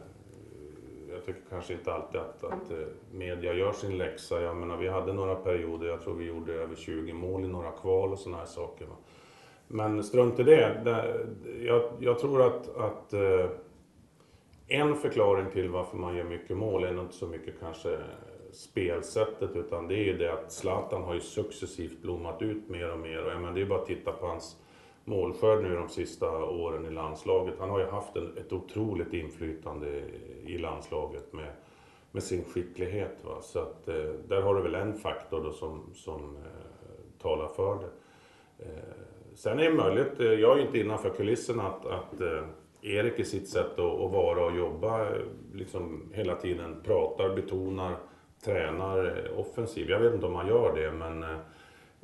jag tycker kanske inte alltid att, att eh, media gör sin läxa. Jag menar, vi hade några perioder, jag tror vi gjorde över 20 mål i några kval och sådana här saker. Men strunt i det. det jag, jag, tror att, att eh, en förklaring till varför man gör mycket mål är nog inte så mycket kanske spelsättet utan det är ju det att Zlatan har ju successivt blommat ut mer och mer. Och menar, det är bara att titta på hans målskörd nu de sista åren i landslaget. Han har ju haft en, ett otroligt inflytande i landslaget med, med sin skicklighet. Va? Så att, eh, där har du väl en faktor då som, som eh, talar för det. Eh, sen är det möjligt, eh, jag är ju inte innanför kulisserna, att, att eh, Erik i sitt sätt att, att vara och jobba eh, liksom hela tiden pratar, betonar tränar offensiv. Jag vet inte om han gör det men eh,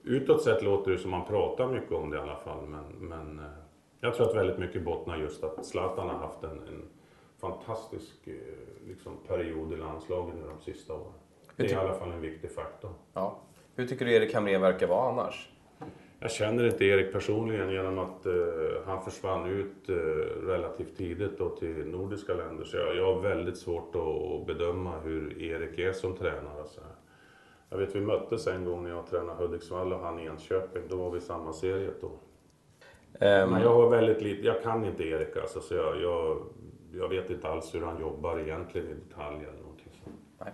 utåt sett låter det som han pratar mycket om det i alla fall. Men, men eh, jag tror att väldigt mycket bottnar just att Zlatan har haft en, en fantastisk eh, liksom, period i landslaget nu de sista åren. Det är i alla fall en viktig faktor. Ja. Hur tycker du Erik Hamrén verkar vara annars? Jag känner inte Erik personligen genom att uh, han försvann ut uh, relativt tidigt då till nordiska länder. Så jag, jag har väldigt svårt att bedöma hur Erik är som tränare. Så Jag vet vi möttes en gång när jag tränade Hudiksvall och han i Enköping. Då var vi i samma serie då. Um, Men jag har väldigt lite, jag kan inte Erik alltså, så jag, jag, jag, vet inte alls hur han jobbar egentligen i detalj eller någonting sånt. Nej.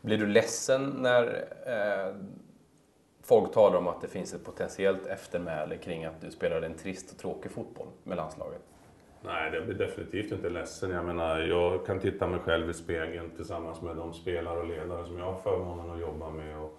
Blir du ledsen när eh, folk talar om att det finns ett potentiellt eftermäle kring att du spelade en trist och tråkig fotboll med landslaget? Nej, det blir definitivt inte ledsen. Jag menar, jag kan titta mig själv i spegeln tillsammans med de spelare och ledare som jag har förmånen att jobba med. Och,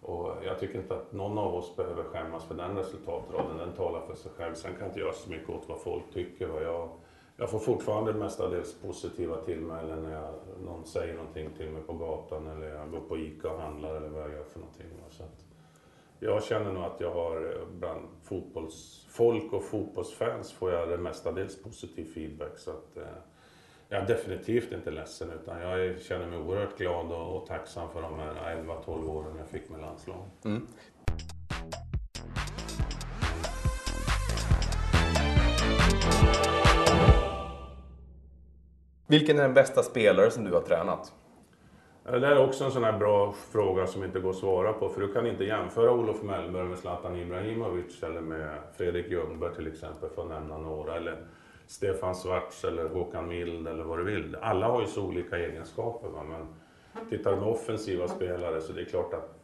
och jag tycker inte att någon av oss behöver skämmas för den resultatraden. Den talar för sig själv. Sen kan jag inte göra så mycket åt vad folk tycker. Jag, jag får fortfarande mestadels positiva tillmälen när jag, någon säger någonting till mig på gatan eller jag går på ICA och handlar eller vad jag gör för någonting. Så att, jag känner nog att jag har eh, bland fotbollsfolk och fotbollsfans får jag det mestadels positiv feedback. Så att, eh, jag är definitivt inte ledsen utan jag känner mig oerhört glad och, och tacksam för de här 11-12 åren jag fick med landslaget. Mm. Vilken är den bästa spelare som du har tränat? Det är också en sån här bra fråga som inte går att svara på. För du kan inte jämföra Olof Mellberg med Zlatan Ibrahimovic eller med Fredrik Ljungberg till exempel, för att nämna några. Eller Stefan Svarts eller Håkan Mild eller vad du vill. Alla har ju så olika egenskaper. Va? Men tittar du på offensiva spelare så det är klart att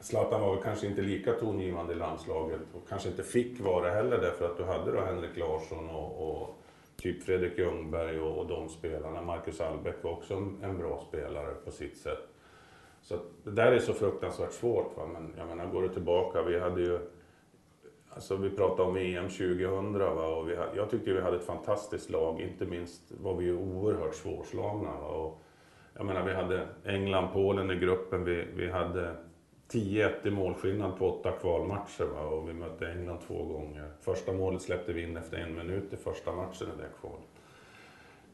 Zlatan var väl kanske inte lika tongivande i landslaget och kanske inte fick vara det heller därför att du hade då Henrik Larsson och, och typ Fredrik Ljungberg och, och de spelarna. Marcus Albeck var också en, en bra spelare på sitt sätt. Så att det där är så fruktansvärt svårt. Va? Men jag menar, går du tillbaka, vi hade ju Alltså vi pratade om EM 2000 va? och vi, jag tyckte vi hade ett fantastiskt lag. Inte minst var vi ju oerhört svårslagna. Va? Och jag menar vi hade England, Polen i gruppen. Vi, vi hade 10-1 i målskillnad på åtta kvalmatcher va? och vi mötte England två gånger. Första målet släppte vi in efter en minut i första matchen i det kvalet.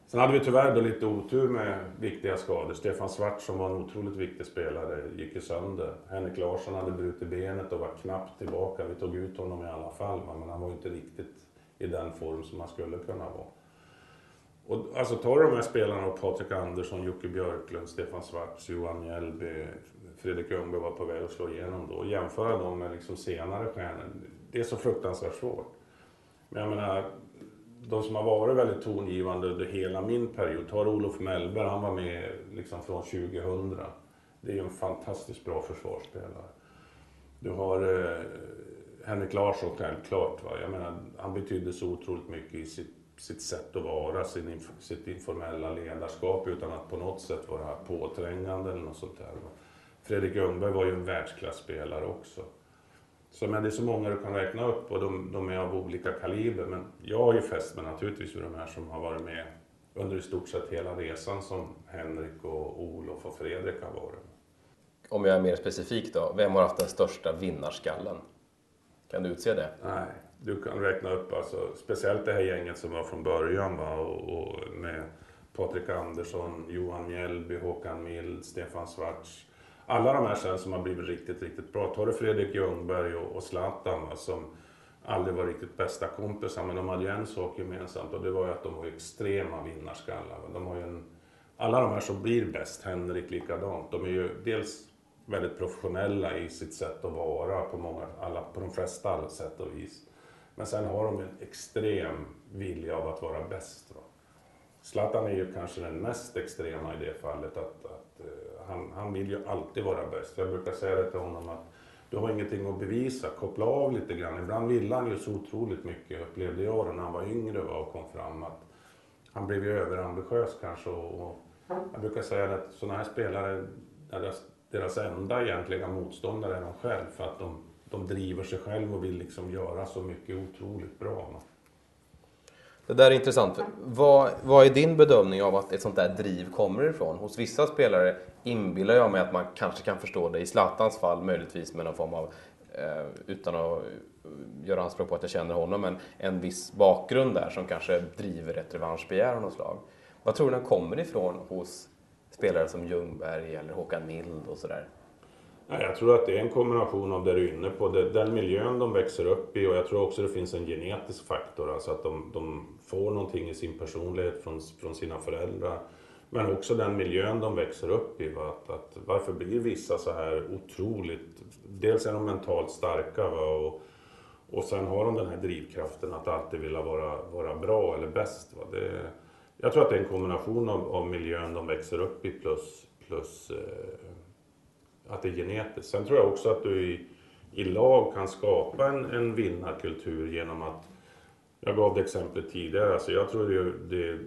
Sen hade vi tyvärr då lite otur med viktiga skador. Stefan Svart som var en otroligt viktig spelare gick ju sönder. Henrik Larsson hade brutit benet och var knappt tillbaka. Vi tog ut honom i alla fall, men han var ju inte riktigt i den form som han skulle kunna vara. Och alltså tar de här spelarna, Patrik Andersson, Jocke Björklund, Stefan Svarts, Johan Mjällby, Fredrik Ljungberg var på väg att slå igenom då och jämföra dem med liksom senare stjärnor. Det är så fruktansvärt svårt. Men jag menar, de som har varit väldigt tongivande under hela min period, tar Olof Mellberg, han var med liksom från 2000. Det är ju en fantastiskt bra försvarsspelare. Du har eh, Henrik Larsson självklart. Va? Jag menar, han betydde så otroligt mycket i sitt, sitt sätt att vara, sin, sitt informella ledarskap utan att på något sätt vara påträngande eller något sånt där. Va? Fredrik Ljungberg var ju en världsklasspelare också. Så, men det är så många du kan räkna upp och de, de är av olika kaliber. Men jag har ju fäst mig naturligtvis vid de här som har varit med under i stort sett hela resan som Henrik och Olof och Fredrik har varit. Om jag är mer specifik då, vem har haft den största vinnarskallen? Kan du utse det? Nej, du kan räkna upp alltså, speciellt det här gänget som var från början va, och, och med Patrik Andersson, Johan Mjällby, Håkan Mild, Stefan Svarts alla de här sen som har blivit riktigt, riktigt bra. Tar du Fredrik Ljungberg och, och Zlatan va, som aldrig var riktigt bästa kompisar, men de hade ju en sak gemensamt och det var ju att de var extrema vinnarskallar. De har ju en, alla de här som blir bäst, Henrik likadant, de är ju dels väldigt professionella i sitt sätt att vara på, många, alla, på de flesta alla sätt och vis. Men sen har de en extrem vilja av att vara bäst. Va? Zlatan är ju kanske den mest extrema i det fallet. Att, att Eh, han, han vill ju alltid vara bäst. Jag brukar säga det till honom att du har ingenting att bevisa, koppla av lite grann. Ibland ville han ju så otroligt mycket, upplevde jag när han var yngre och kom fram. att Han blev ju överambitiös kanske. Och, och jag brukar säga att sådana här spelare, deras, deras enda egentliga motståndare är de själva För att de, de driver sig själva och vill liksom göra så mycket otroligt bra. Det där är intressant. Vad, vad är din bedömning av att ett sånt där driv kommer ifrån? Hos vissa spelare inbillar jag mig att man kanske kan förstå det. I Zlatans fall möjligtvis med någon form av, eh, utan att eh, göra anspråk på att jag känner honom, men en viss bakgrund där som kanske driver ett revanschbegär av något slag. Vad tror du den kommer ifrån hos spelare som Ljungberg eller Håkan Mild och sådär? Jag tror att det är en kombination av det du är inne på. Den miljön de växer upp i och jag tror också det finns en genetisk faktor. Alltså att de, de får någonting i sin personlighet från, från sina föräldrar. Men också den miljön de växer upp i. Va? Att, att, varför blir vissa så här otroligt... Dels är de mentalt starka va? Och, och sen har de den här drivkraften att alltid vilja vara, vara bra eller bäst. Va? Det, jag tror att det är en kombination av, av miljön de växer upp i plus, plus eh, att det är genetiskt. Sen tror jag också att du i, i lag kan skapa en, en vinnarkultur genom att, jag gav det exemplet tidigare, alltså jag tror ju det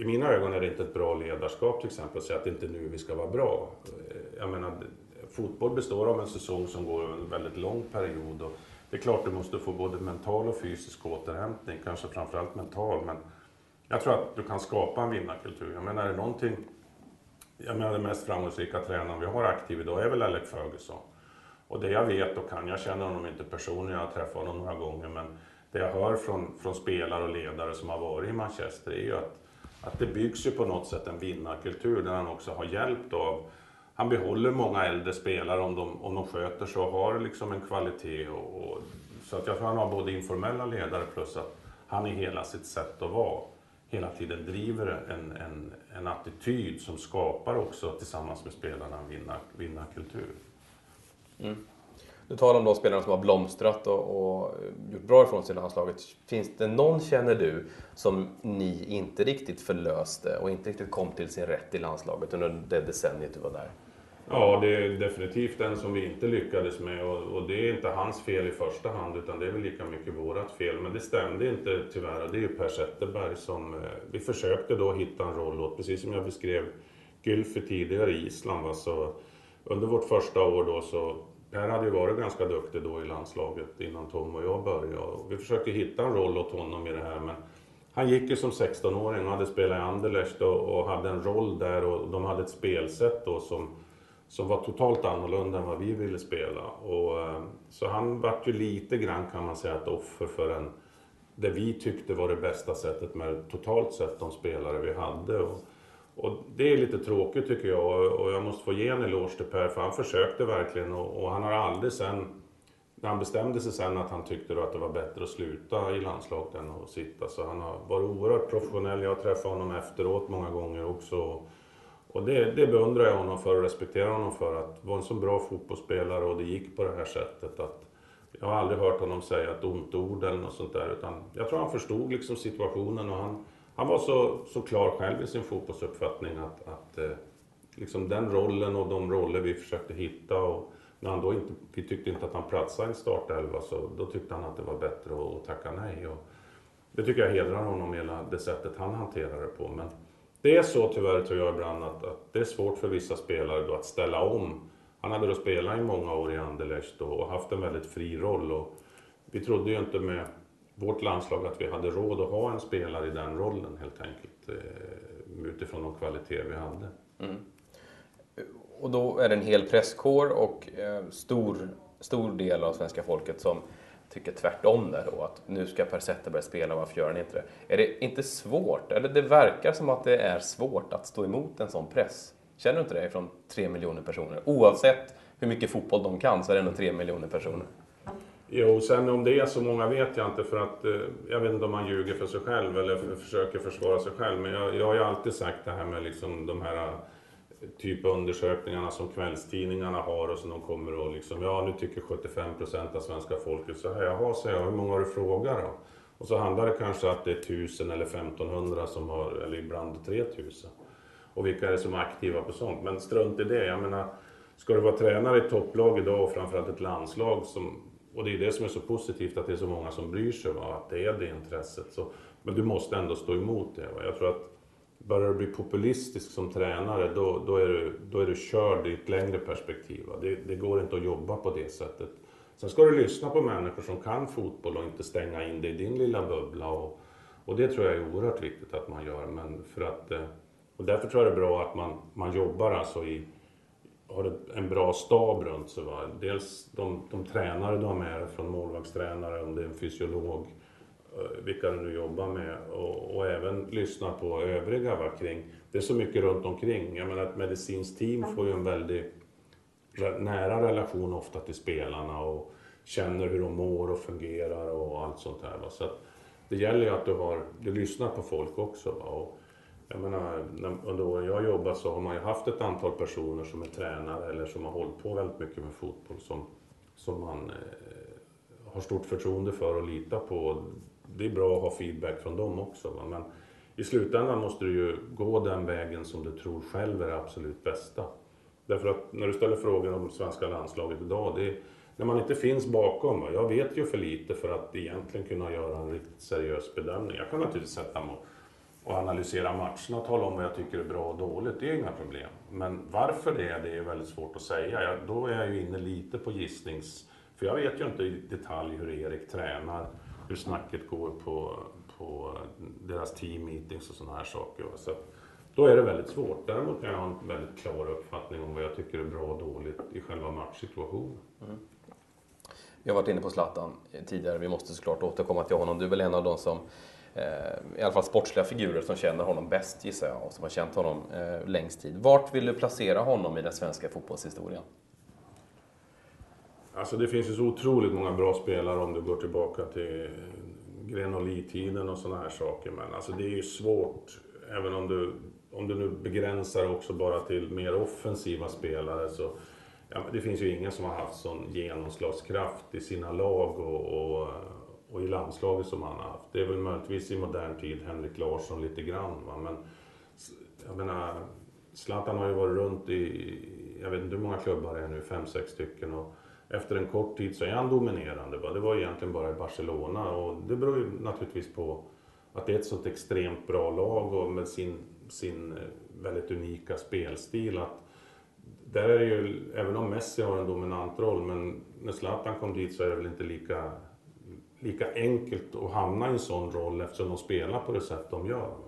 i mina ögon är det inte ett bra ledarskap till exempel att säga att det inte är nu vi ska vara bra. Jag menar, fotboll består av en säsong som går över en väldigt lång period. Och det är klart du måste få både mental och fysisk återhämtning, kanske framförallt mental. Men jag tror att du kan skapa en vinnarkultur. Jag menar, är det någonting jag menar den mest framgångsrika tränaren vi har aktiv idag är väl Alec Ferguson. Och det jag vet och kan, jag känner honom inte personligen, jag har träffat honom några gånger, men det jag hör från, från spelare och ledare som har varit i Manchester är ju att, att det byggs ju på något sätt en vinnarkultur där han också har hjälpt av han behåller många äldre spelare om de, om de sköter sig och har liksom en kvalitet. Och, och, så att jag tror han har både informella ledare plus att han är hela sitt sätt att vara hela tiden driver en, en, en attityd som skapar också tillsammans med spelarna en vinna, vinnarkultur. Mm. Du talar om de spelarna som har blomstrat och, och gjort bra ifrån sig i landslaget. Finns det någon, känner du, som ni inte riktigt förlöste och inte riktigt kom till sin rätt i landslaget under det decenniet du var där? Ja, det är definitivt den som vi inte lyckades med och, och, det är inte hans fel i första hand utan det är väl lika mycket vårat fel. Men det stämde inte tyvärr. Det är ju Per Zetterberg som eh, vi försökte då hitta en roll åt, precis som jag beskrev Gylfi tidigare i Island. Va, så under vårt första år då så Per hade ju varit ganska duktig då i landslaget innan Tom och jag började. Och vi försökte hitta en roll åt honom i det här men han gick ju som 16-åring och hade spelat i Anderlecht och, och hade en roll där och de hade ett spelsätt då som, som var totalt annorlunda än vad vi ville spela. Och, eh, så han vart ju lite grann kan man säga ett offer för en, det vi tyckte var det bästa sättet med totalt sett de spelare vi hade. Och, och det är lite tråkigt tycker jag och jag måste få ge en eloge till Per för han försökte verkligen och, och han har aldrig sen när han bestämde sig sen att han tyckte då att det var bättre att sluta i landslaget än att sitta. Så han har varit oerhört professionell. Jag har träffat honom efteråt många gånger också. Och det, det beundrar jag honom för och respekterar honom för. Att vara en så bra fotbollsspelare och det gick på det här sättet. Att jag har aldrig hört honom säga ett ont ord eller något sånt där. Utan jag tror han förstod liksom situationen och han, han var så, så klar själv i sin fotbollsuppfattning att, att eh, liksom den rollen och de roller vi försökte hitta och när han då inte, vi tyckte inte att han platsade i en startelva så då tyckte han att det var bättre att, tacka nej. Och det tycker jag hedrar honom, hela det sättet han hanterar det på. Men det är så tyvärr tror jag ibland att, att det är svårt för vissa spelare då att ställa om. Han hade då spelat i många år i Anderlecht och haft en väldigt fri roll. Och vi trodde ju inte med vårt landslag att vi hade råd att ha en spelare i den rollen helt enkelt. Eh, utifrån de kvaliteter vi hade. Mm. Och då är det en hel presskår och eh, stor, stor del av svenska folket som tycker tvärtom där då, att nu ska Per Zetterberg spela, varför gör han inte det? Är det inte svårt, eller det verkar som att det är svårt att stå emot en sån press? Känner du inte det från tre miljoner personer? Oavsett hur mycket fotboll de kan så är det ändå tre miljoner personer. Jo, sen om det är så många vet jag inte för att eh, jag vet inte om man ljuger för sig själv eller försöker försvara sig själv. Men jag, jag har ju alltid sagt det här med liksom de här typ undersökningarna som kvällstidningarna har och som de kommer och liksom, ja nu tycker 75 procent av svenska folket så här. Jaha, säger jag, hur många har du frågat då? Och så handlar det kanske att det är 1000 eller 1500 som har, eller ibland 3000. Och vilka är det som är aktiva på sånt? Men strunt i det, jag menar, ska du vara tränare i ett topplag idag och framförallt ett landslag som, och det är det som är så positivt att det är så många som bryr sig, va? att det är det intresset. Så, men du måste ändå stå emot det. Va? Jag tror att börjar du bli populistisk som tränare då, då, är, du, då är du körd i ett längre perspektiv. Det, det, går inte att jobba på det sättet. Sen ska du lyssna på människor som kan fotboll och inte stänga in dig i din lilla bubbla. Och, och det tror jag är oerhört viktigt att man gör. Men för att, eh, och därför tror jag det är bra att man, man jobbar alltså i, har en bra stab runt sig. Va? Dels de, de tränare du har med dig, från målvaktstränare, om det är en fysiolog, Eh, Eh, vilka du nu jobbar med och, och även lyssna på övriga va, kring. Det är så mycket runt omkring. Jag menar ett medicinskt team får ju en väldigt nära relation ofta till spelarna och känner hur de mår och fungerar och allt sånt här. Va. Så det gäller ju att du, har, du lyssnar på folk också. Va. Och jag menar, under åren jag har jobbat så har man ju haft ett antal personer som är tränare eller som har hållit på väldigt mycket med fotboll som, som man eh, har stort förtroende för och litar på det är bra att ha feedback från dem också. Va? Men i slutändan måste du ju gå den vägen som du tror själv är det absolut bästa. Därför att när du ställer frågan om svenska landslaget idag, det är, när man inte finns bakom. Va? Jag vet ju för lite för att egentligen kunna göra en riktigt seriös bedömning. Jag kan naturligtvis sätta mig och analysera matcherna och tala om vad jag tycker är bra och dåligt. Det är inga problem. Men varför det är det är väldigt svårt att säga. Jag, då är jag ju inne lite på gissnings... För jag vet ju inte i detalj hur Erik tränar hur snacket går på, på deras team meetings och sådana här saker. Så då är det väldigt svårt. Däremot kan jag ha en väldigt klar uppfattning om vad jag tycker är bra och dåligt i själva matchsituationen. Mm. Jag har varit inne på Zlatan tidigare, vi måste såklart återkomma till honom. Du är väl en av de som, eh, i alla fall sportsliga figurer, som känner honom bäst gissar jag, och som har känt honom eh, längst tid. Vart vill du placera honom i den svenska fotbollshistorien? Alltså det finns ju så otroligt många bra spelare om du går tillbaka till Grenoli-tiden och sådana här saker. Men alltså det är ju svårt, även om du, om du nu begränsar också bara till mer offensiva spelare så ja, det finns ju ingen som har haft sån genomslagskraft i sina lag och, och, och i landslaget som han har haft. Det är väl möjligtvis i modern tid Henrik Larsson lite grann. Va? Men jag menar, Zlatan har ju varit runt i, jag vet inte hur många klubbar det är nu, fem, sex stycken. Och, efter en kort tid så är han dominerande. Det var egentligen bara i Barcelona och det beror ju naturligtvis på att det är ett sånt extremt bra lag och med sin, sin eh, väldigt unika spelstil att där är det ju, även om Messi har en dominant roll, men när Zlatan kom dit så är det väl inte lika, lika enkelt att hamna i en sån roll eftersom de spelar på det sätt de gör.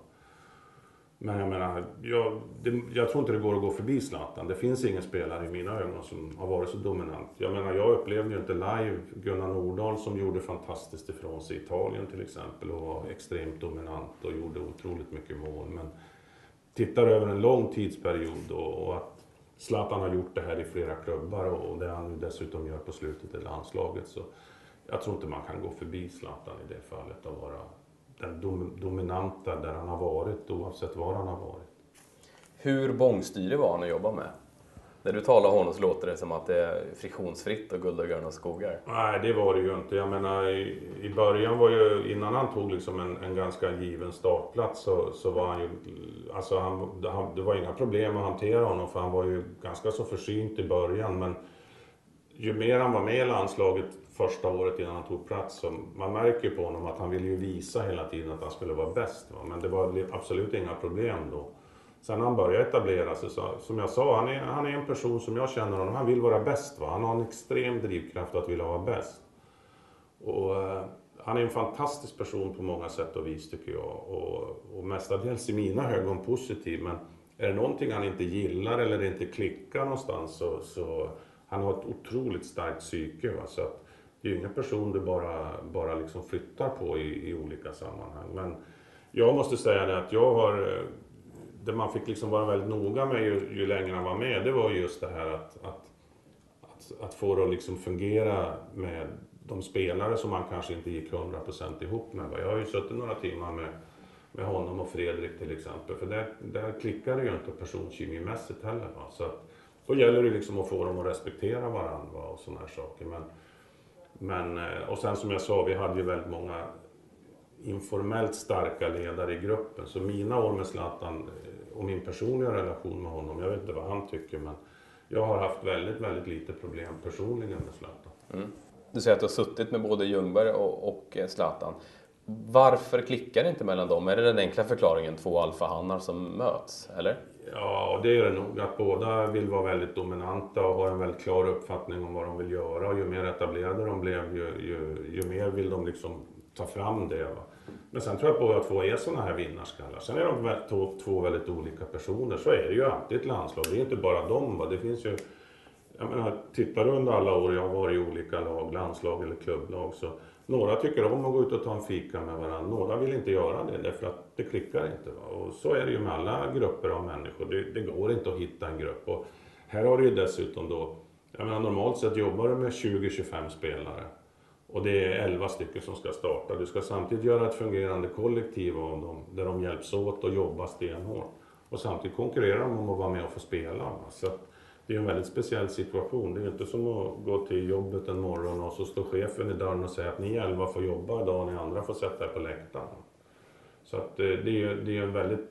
Men jag menar, jag, det, jag tror inte det går att gå förbi Zlatan. Det finns ingen spelare i mina ögon som har varit så dominant. Jag menar, jag upplevde ju inte live Gunnar Nordahl som gjorde fantastiskt ifrån sig i Italien till exempel och var extremt dominant och gjorde otroligt mycket mål. Men tittar över en lång tidsperiod och, och att Zlatan har gjort det här i flera klubbar och, och det han nu dessutom gör på slutet i landslaget så jag tror inte man kan gå förbi Zlatan i det fallet och vara dom, dominanta där han har varit oavsett var han har varit. Hur bångstyrig var han att jobba med? När du talar om honom så låter det som att det är friktionsfritt och guld och gröna skogar. Nej, det var det ju inte. Jag menar, i, i början var ju, innan han tog liksom en, en ganska given startplats så, så var han ju, alltså han, han, det var inga problem att hantera honom för han var ju ganska så försynt i början. Men ju mer han var med i landslaget första året innan han tog plats, så man märker på honom att han ville ju visa hela tiden att han skulle vara bäst. Va? Men det var absolut inga problem då. Sen när han började etablera sig, så, som jag sa, han är, han är en person som jag känner honom, han vill vara bäst. Va? Han har en extrem drivkraft att vilja vara bäst. Och, eh, han är en fantastisk person på många sätt och vis tycker jag. Och, och mestadels i mina ögon positiv. Men är det någonting han inte gillar eller det inte klickar någonstans så, så han har ett otroligt starkt psyke. Va? Så att, det är ju ingen person du bara, bara liksom flyttar på i, i olika sammanhang. Men jag måste säga det att jag har eh, det man fick liksom vara väldigt noga med ju, ju längre han var med, det var just det här att, att, att, att få det att liksom fungera med de spelare som man kanske inte gick 100% ihop med. Jag har ju suttit några timmar med, med honom och Fredrik till exempel, för där, där klickar det ju inte personkemimässigt heller. Va? Så att, då gäller det liksom att få dem att respektera varandra och sådana här saker. Men, men, eh, och sen som jag sa, vi hade ju väldigt många informellt starka ledare i gruppen. Så mina år med Zlatan eh, och min personliga relation med honom, jag vet inte vad han tycker men jag har haft väldigt, väldigt lite problem personligen med Zlatan. Mm. Du säger att du har suttit med både Ljungberg och, och eh, Zlatan. Varför klickar det inte mellan dem? Är det den enkla förklaringen, två alfahannar som möts, eller? Ja, det är det nog. Att båda vill vara väldigt dominanta och har en väldigt klar uppfattning om vad de vill göra. Och ju mer etablerade de blev, ju, ju, ju mer vill de liksom ta fram det. Va? Men sen tror jag att båda två är sådana här vinnarskallar. Sen är de två, två väldigt olika personer. Så är det ju alltid i ett landslag. Det är inte bara dem. Va? Det finns ju... Jag menar, tittar du under alla år jag har varit i olika lag, landslag eller klubblag, så några tycker om att gå ut och ta en fika med varandra. Några vill inte göra det därför att det klickar inte. Va? Och så är det ju med alla grupper av människor. Det, det går inte att hitta en grupp. Och här har du ju dessutom då, jag menar normalt sett jobbar du med 20-25 spelare. Och det är 11 stycken som ska starta. Du ska samtidigt göra ett fungerande kollektiv av dem, där de hjälps åt och jobbar stenhårt. Och samtidigt konkurrerar de om att vara med och få spela. Så det är en väldigt speciell situation. Det är inte som att gå till jobbet en morgon och så står chefen i dörren och säger att ni 11 får jobba idag, och ni andra får sätta er på läktaren. Så att eh, det är, det är en väldigt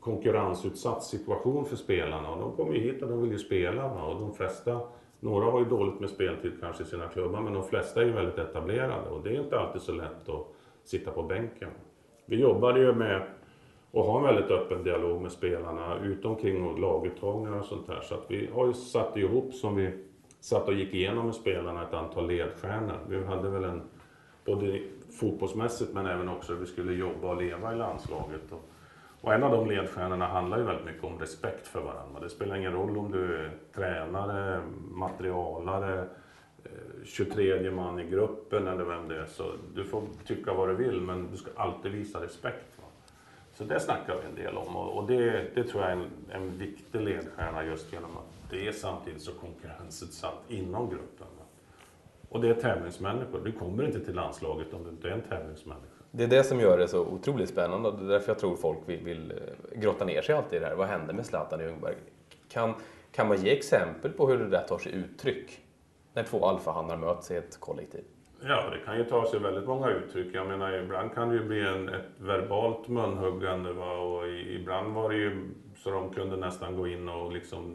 konkurrensutsatt situation för spelarna och de kommer ju hit och de vill ju spela och de flesta några har ju dåligt med speltid kanske i sina klubbar men de flesta är ju väldigt etablerade och det är inte alltid så lätt att sitta på bänken. Vi jobbade ju med och ha en väldigt öppen dialog med spelarna utomkring och laguttagningar och sånt där. Så att vi har ju satt ihop som vi satt och gick igenom med spelarna ett antal ledstjärnor. Vi hade väl en, både fotbollsmässigt men även också hur vi skulle jobba och leva i landslaget. Och och en av de ledstjärnorna handlar ju väldigt mycket om respekt för varandra. Det spelar ingen roll om du är tränare, materialare, eh, 23 man i gruppen eller vem det är. Så du får tycka vad du vill men du ska alltid visa respekt. Va? Så det snackar vi en del om och, det, det tror jag är en, en viktig ledstjärna just genom att det är samtidigt så konkurrensutsatt inom gruppen. Och det är tävlingsmänniskor. Du kommer inte till landslaget om du inte är en tävlingsmänniska. Det är det som gör det så otroligt spännande och det är därför jag tror folk vill, vill eh, grotta ner sig alltid i det här. Vad händer med Zlatan Ljungberg? Kan, kan man ge exempel på hur det där tar sig uttryck? När två alfahannar möts i ett kollektiv? Ja, det kan ju ta sig väldigt många uttryck. Jag menar, ibland kan det ju bli en, ett verbalt munhuggande va? och ibland var det ju så de kunde nästan gå in och liksom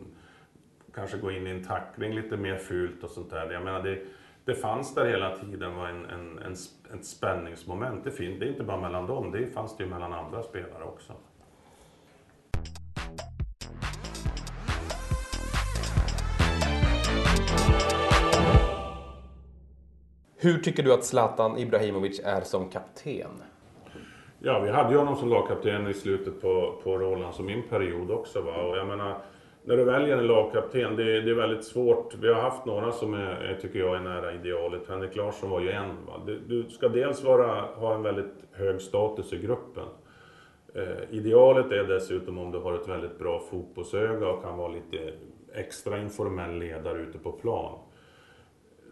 kanske gå in i en tackling lite mer fult och sånt där. Jag menar, det, det fanns där hela tiden var en, en, en, ett spänningsmoment. Det, fin, det är inte bara mellan dem, det fanns det ju mellan andra spelare också. Hur tycker du att Zlatan Ibrahimovic är som kapten? Ja, vi hade ju honom som lagkapten i slutet på, på rollen som min period också. Va? Och jag menar, när du väljer en lagkapten, det, det är väldigt svårt. Vi har haft några som är, tycker jag, är nära idealet. Henrik Larsson var ju en. Va? Du, du ska dels vara, ha en väldigt hög status i gruppen. Eh, idealet är dessutom om du har ett väldigt bra fotbollsöga och kan vara lite extra informell ledare ute på plan.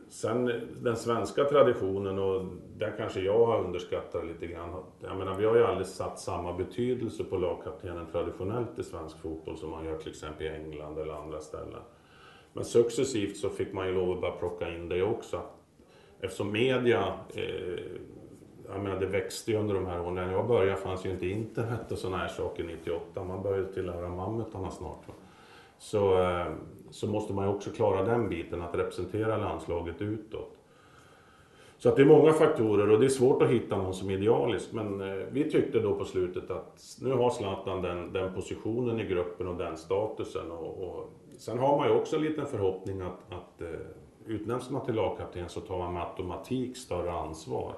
Sen den svenska traditionen, och där kanske jag har underskattat lite grann. Jag menar, vi har ju aldrig satt samma betydelse på lagkaptenen traditionellt i svensk fotboll som man gör till exempel i England eller andra ställen. Men successivt så fick man ju lov att bara plocka in det också. Eftersom media, eh, jag menar det växte ju under de här åren. När jag började fanns ju inte internet och sådana här saker 98. Man började tillhöra mammutarna snart. Va? Så, eh, så måste man ju också klara den biten, att representera landslaget utåt. Så att det är många faktorer och det är svårt att hitta någon som är idealisk. Men eh, vi tyckte då på slutet att nu har Zlatan den, den positionen i gruppen och den statusen. Och, och sen har man ju också en liten förhoppning att, att eh, utnämns man till lagkapten så tar man med automatik större ansvar.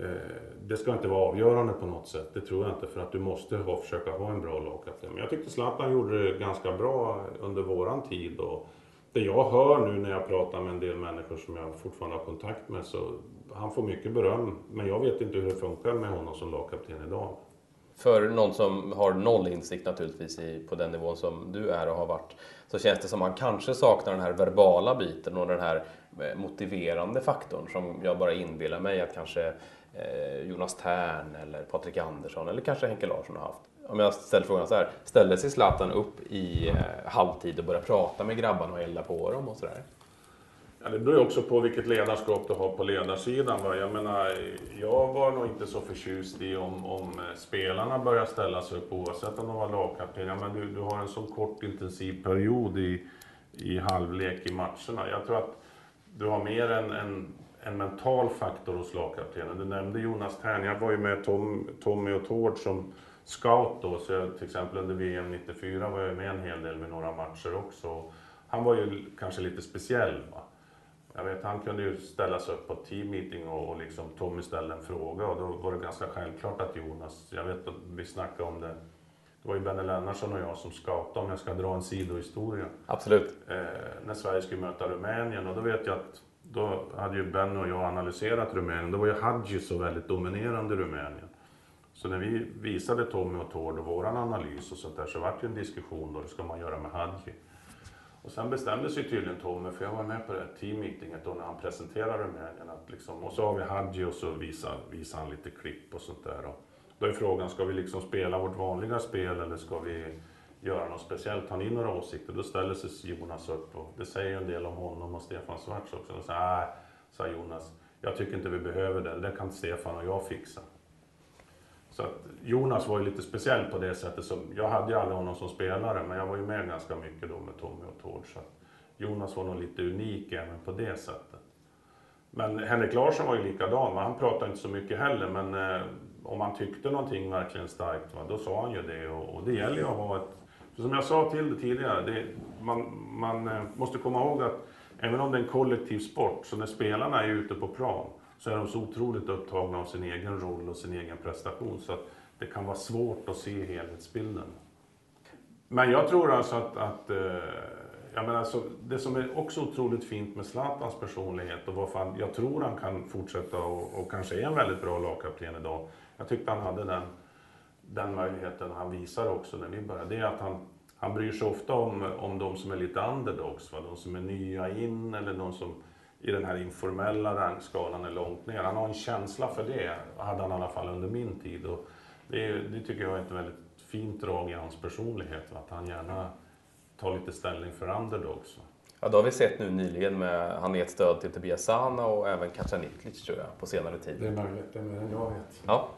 Eh, det ska inte vara avgörande på något sätt, det tror jag inte, för att du måste ha, försöka ha en bra lagkapten. Men jag tyckte Zlatan gjorde det ganska bra under våran tid. Och det jag hör nu när jag pratar med en del människor som jag fortfarande har kontakt med, så han får mycket beröm. Men jag vet inte hur det funkar med honom som lagkapten idag. För någon som har noll insikt naturligtvis i, på den nivån som du är och har varit, så känns det som att man kanske saknar den här verbala biten och den här eh, motiverande faktorn som jag bara inbillar mig att kanske Eh, Jonas Tern eller Patrik Andersson eller kanske Henke Larsson har haft. Om jag ställer frågan så här, ställde sig Zlatan upp i eh, halvtid och började prata med grabbarna och elda på dem och sådär? Ja, det beror ju också på vilket ledarskap du har på ledarsidan. Va? Jag menar, jag var nog inte så förtjust i om, om eh, spelarna börjar ställa sig upp oavsett om de var lagkapten. Ja, men du, du har en så kort intensiv period i, i halvlek i matcherna. Jag tror att du har mer än en en mental faktor hos lagkaptenen. Du nämnde Jonas Tern. Jag var ju med Tom, Tommy och Tord som scout då, så jag, till exempel under VM 94 var jag med en hel del med några matcher också. Han var ju kanske lite speciell. Va? Jag vet, han kunde ju ställa sig upp på team meeting och, och liksom Tommy ställde en fråga och då var det ganska självklart att Jonas, jag vet att vi snackade om det, det var ju Benny Lennartsson och jag som scoutade om jag ska dra en sidohistoria. Absolut. Eh, när Sverige skulle möta Rumänien och då vet jag att då hade ju Ben och jag analyserat Rumänien. Då var ju Hadji så väldigt dominerande i Rumänien. Så när vi visade Tommy och Tord och våran analys och sånt där så vart det en diskussion då, hur ska man göra med Hadji? Och sen bestämde sig tydligen Tommy, för jag var med på det här team-meetinget då när han presenterade Rumänien. Att liksom, och så har vi Hadji och så visar, visar han lite klipp och sånt där. Och då är frågan, ska vi liksom spela vårt vanliga spel eller ska vi göra något speciellt? Har ni några åsikter? Då ställer sig Jonas upp och det säger en del om honom och Stefan Svarts också. Och säger, nej, sa Jonas, jag tycker inte vi behöver det. Det kan Stefan och jag fixa. Så att Jonas var ju lite speciell på det sättet. Som, jag hade ju aldrig honom som spelare, men jag var ju med ganska mycket då med Tommy och Tord. Så Jonas var nog lite unik även på det sättet. Men Henrik Larsson var ju likadan. Han pratade inte så mycket heller, men eh, om han tyckte någonting verkligen starkt, va, då sa han ju det. Och, och det gäller ju att ha ett så som jag sa till dig tidigare, det, man, man eh, måste komma ihåg att även om det är en kollektiv sport, så när spelarna är ute på plan så är de så otroligt upptagna av sin egen roll och sin egen prestation så att det kan vara svårt att se helhetsbilden. Men jag tror alltså att, att eh, jag menar, så det som är också otroligt fint med Zlatans personlighet och varför jag tror han kan fortsätta och, och kanske är en väldigt bra lagkapten idag. Jag tyckte han hade den den möjligheten han visar också när vi började, det är att han, han bryr sig ofta om, om de som är lite underdogs, va? de som är nya in eller de som i den här informella rangskalan är långt ner. Han har en känsla för det, hade han i alla fall under min tid. Och det, det tycker jag är ett väldigt fint drag i hans personlighet, va? att han gärna tar lite ställning för underdogs. Va? Ja, det har vi sett nu nyligen med, han är ett stöd till Tobias Sana och även Kacaniklic tror jag, på senare tid. Det är möjligt, det är mer än jag vet. Ja.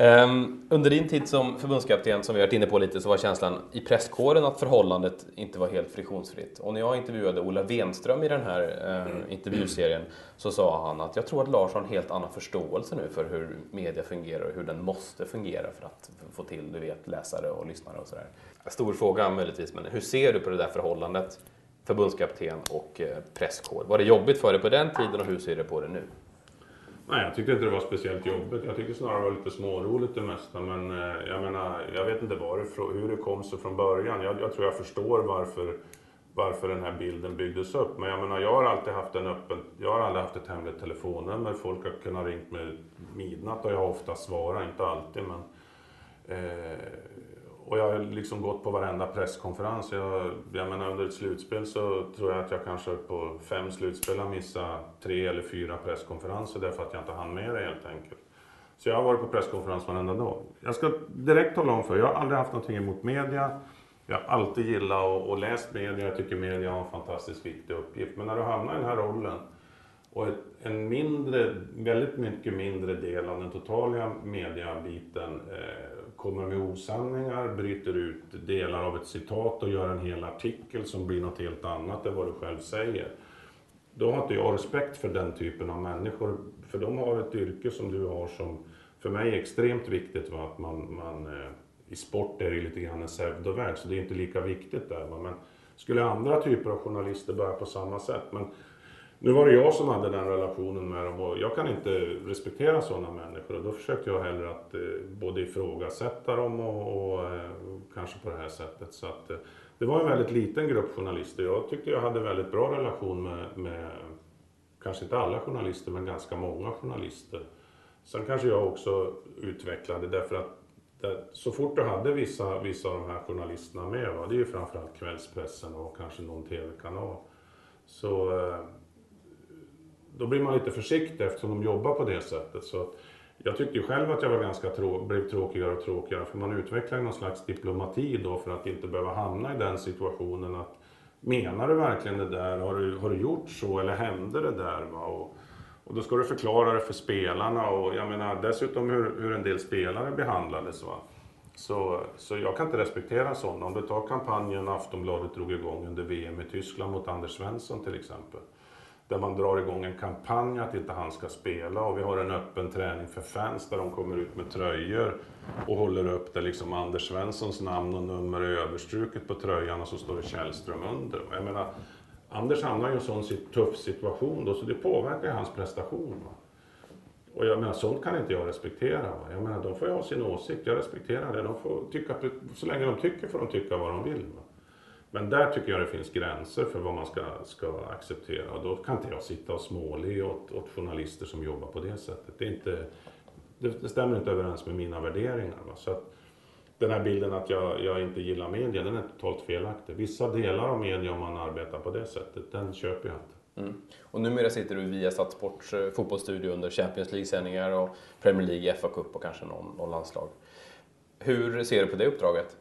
Um, under din tid som förbundskapten, som vi varit inne på lite, så var känslan i presskåren att förhållandet inte var helt friktionsfritt. Och när jag intervjuade Ola Wenström i den här uh, intervjuserien så sa han att jag tror att Lars har en helt annan förståelse nu för hur media fungerar och hur den måste fungera för att få till, du vet, läsare och lyssnare och sådär. Stor fråga möjligtvis, men hur ser du på det där förhållandet förbundskapten och eh, presskår. Var det jobbigt för dig på den tiden och hur ser du på det nu? Nej, jag tyckte inte det var speciellt jobbigt. Jag tyckte snarare det var lite småroligt det mesta. Men eh, jag menar, jag vet inte varifrån, hur det kom sig från början. Jag, jag tror jag förstår varför, varför den här bilden byggdes upp. Men jag menar, jag har alltid haft en öppen, jag har aldrig haft ett hemligt telefonnummer. Folk har kunnat ringt mig midnatt och jag har ofta svarat, inte alltid men. Eh, och jag har liksom gått på varenda presskonferens. Jag, jag menar under ett slutspel så tror jag att jag kanske på fem slutspel har missat tre eller fyra presskonferenser därför att jag inte hann med det helt enkelt. Så jag har varit på presskonferens varenda dag. Jag ska direkt tala om för er, jag har aldrig haft någonting emot media. Jag har alltid gillat och, och läst media. Jag tycker media har en fantastiskt viktig uppgift. Men när du hamnar i den här rollen och ett, en mindre, väldigt mycket mindre del av den totala mediabiten eh, kommer med osanningar, bryter ut delar av ett citat och gör en hel artikel som blir något helt annat än vad du själv säger. Då har inte jag respekt för den typen av människor, för de har ett yrke som du har som för mig är extremt viktigt. Va? Att man, man, eh, I sport är det lite grann en pseudovärld, så det är inte lika viktigt där. Va? Men skulle andra typer av journalister börja på samma sätt? Men nu var det jag som hade den relationen med dem och jag kan inte respektera sådana människor och då försökte jag hellre att eh, både ifrågasätta dem och, och eh, kanske på det här sättet. Så att, eh, det var en väldigt liten grupp journalister. Jag tyckte jag hade väldigt bra relation med, med kanske inte alla journalister, men ganska många journalister. Sen kanske jag också utvecklade därför att det, så fort du hade vissa, vissa av de här journalisterna med, va, det är ju framförallt kvällspressen och kanske någon tv-kanal. Så eh, då blir man lite försiktig eftersom de jobbar på det sättet. Så jag tyckte ju själv att jag var ganska trå blev tråkigare och tråkigare för man utvecklar någon slags diplomati då för att inte behöva hamna i den situationen att menar du verkligen det där? Har du, har du gjort så eller hände det där? Va? Och, och då ska du förklara det för spelarna och jag menar dessutom hur, hur en del spelare behandlades. Va? Så, så jag kan inte respektera sådana. Om du tar kampanjen Aftonbladet drog igång under VM i Tyskland mot Anders Svensson till exempel där man drar igång en kampanj att inte han ska spela och vi har en öppen träning för fans där de kommer ut med tröjor och håller upp där liksom Anders Svenssons namn och nummer är överstruket på tröjan och så står det Källström under. Jag menar, Anders hamnar ju i en sån tuff situation då så det påverkar ju hans prestation. Va? Och jag menar, sånt kan inte jag respektera. Va? Jag menar, de får ju ha sin åsikt, jag respekterar det. De får tycka, så länge de tycker får de tycka vad de vill. Va? Men där tycker jag det finns gränser för vad man ska, ska acceptera. Och då kan inte jag sitta och småle åt, åt journalister som jobbar på det sättet. Det, är inte, det, det stämmer inte överens med mina värderingar. Va? Så att, den här bilden att jag, jag, inte gillar media, den är totalt felaktig. Vissa delar av media, om man arbetar på det sättet, den köper jag inte. Mm. Och numera sitter du via Sports eh, fotbollsstudio under Champions League-sändningar och Premier League, FA Cup och kanske någon, någon landslag. Hur ser du på det uppdraget?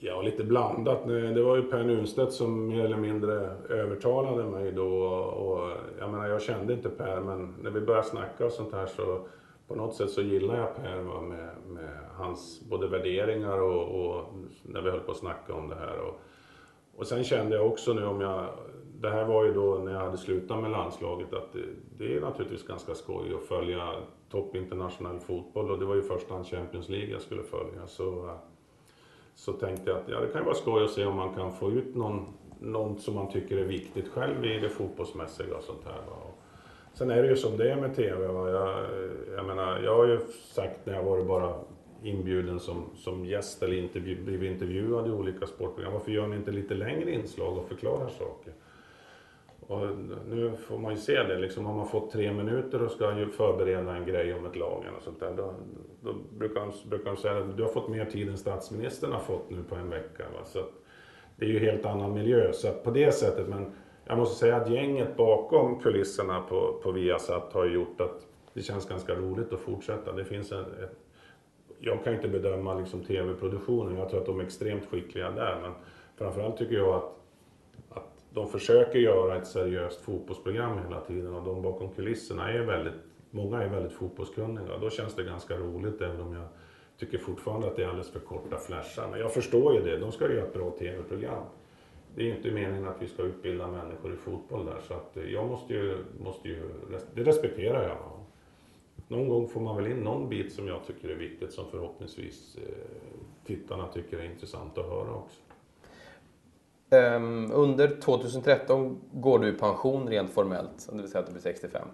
Ja, lite blandat. Det var ju Per Nunstedt som mer eller mindre övertalade mig då. Och jag menar, jag kände inte Per, men när vi började snacka och sånt här så på något sätt så gillar jag Per va, med, med hans både värderingar och, och, när vi höll på att snacka om det här. Och, och sen kände jag också nu om jag, det här var ju då när jag hade slutat med landslaget, att det, det är naturligtvis ganska skoj att följa toppinternationell fotboll och det var ju i första hand Champions League jag skulle följa. Så, så tänkte jag att ja, det kan ju vara skoj att se om man kan få ut någon, något som man tycker är viktigt själv i det fotbollsmässiga och sånt här. Va? Sen är det ju som det är med TV. Va? Jag, jag menar, jag har ju sagt när jag varit bara inbjuden som, som gäst eller intervju, blivit intervjuad i olika sportprogram. Varför gör ni inte lite längre inslag och förklarar saker? Och nu får man ju se det, liksom, har man fått tre minuter och ska förbereda en grej om ett lag eller sånt där, då, då brukar, de, brukar de säga att du har fått mer tid än statsministern har fått nu på en vecka. Va? Så det är ju helt annan miljö, så på det sättet, men jag måste säga att gänget bakom kulisserna på, på Viasat har gjort att det känns ganska roligt att fortsätta. Det finns en, ett, jag kan inte bedöma liksom tv-produktionen, jag tror att de är extremt skickliga där, men framförallt tycker jag att de försöker göra ett seriöst fotbollsprogram hela tiden och de bakom kulisserna är väldigt, många är väldigt fotbollskunniga. Då känns det ganska roligt även om jag tycker fortfarande att det är alldeles för korta flashar. Men jag förstår ju det, de ska göra ett bra tv-program. Det är ju inte meningen att vi ska utbilda människor i fotboll där så att eh, jag måste ju, måste ju det respekterar jag. Någon gång får man väl in någon bit som jag tycker är viktigt som förhoppningsvis eh, tittarna tycker är intressant att höra också. Ehm, under 2013 går du i pension rent formellt, det vill säga att du blir 65.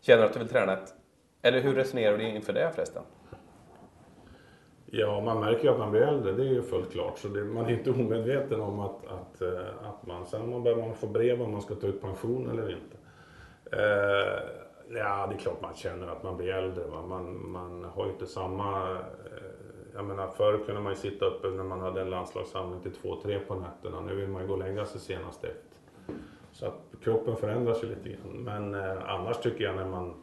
Känner du att du vill träna ett... Eller hur resonerar du inför det förresten? Ja, man märker ju att man blir äldre, det är ju fullt klart. Så det, man är inte omedveten om att, att, eh, att man, sen man börjar man få brev om man ska ta ut pension eller inte. Eh, ja, det är klart man känner att man blir äldre. Va? Man, man har ju inte samma... Eh, jag menar, förr kunde man ju sitta uppe när man hade en landslagssamling till två, tre på nätterna. Nu vill man ju gå och lägga sig senast ett. Så att kroppen förändras ju lite grann. Men eh, annars tycker jag när man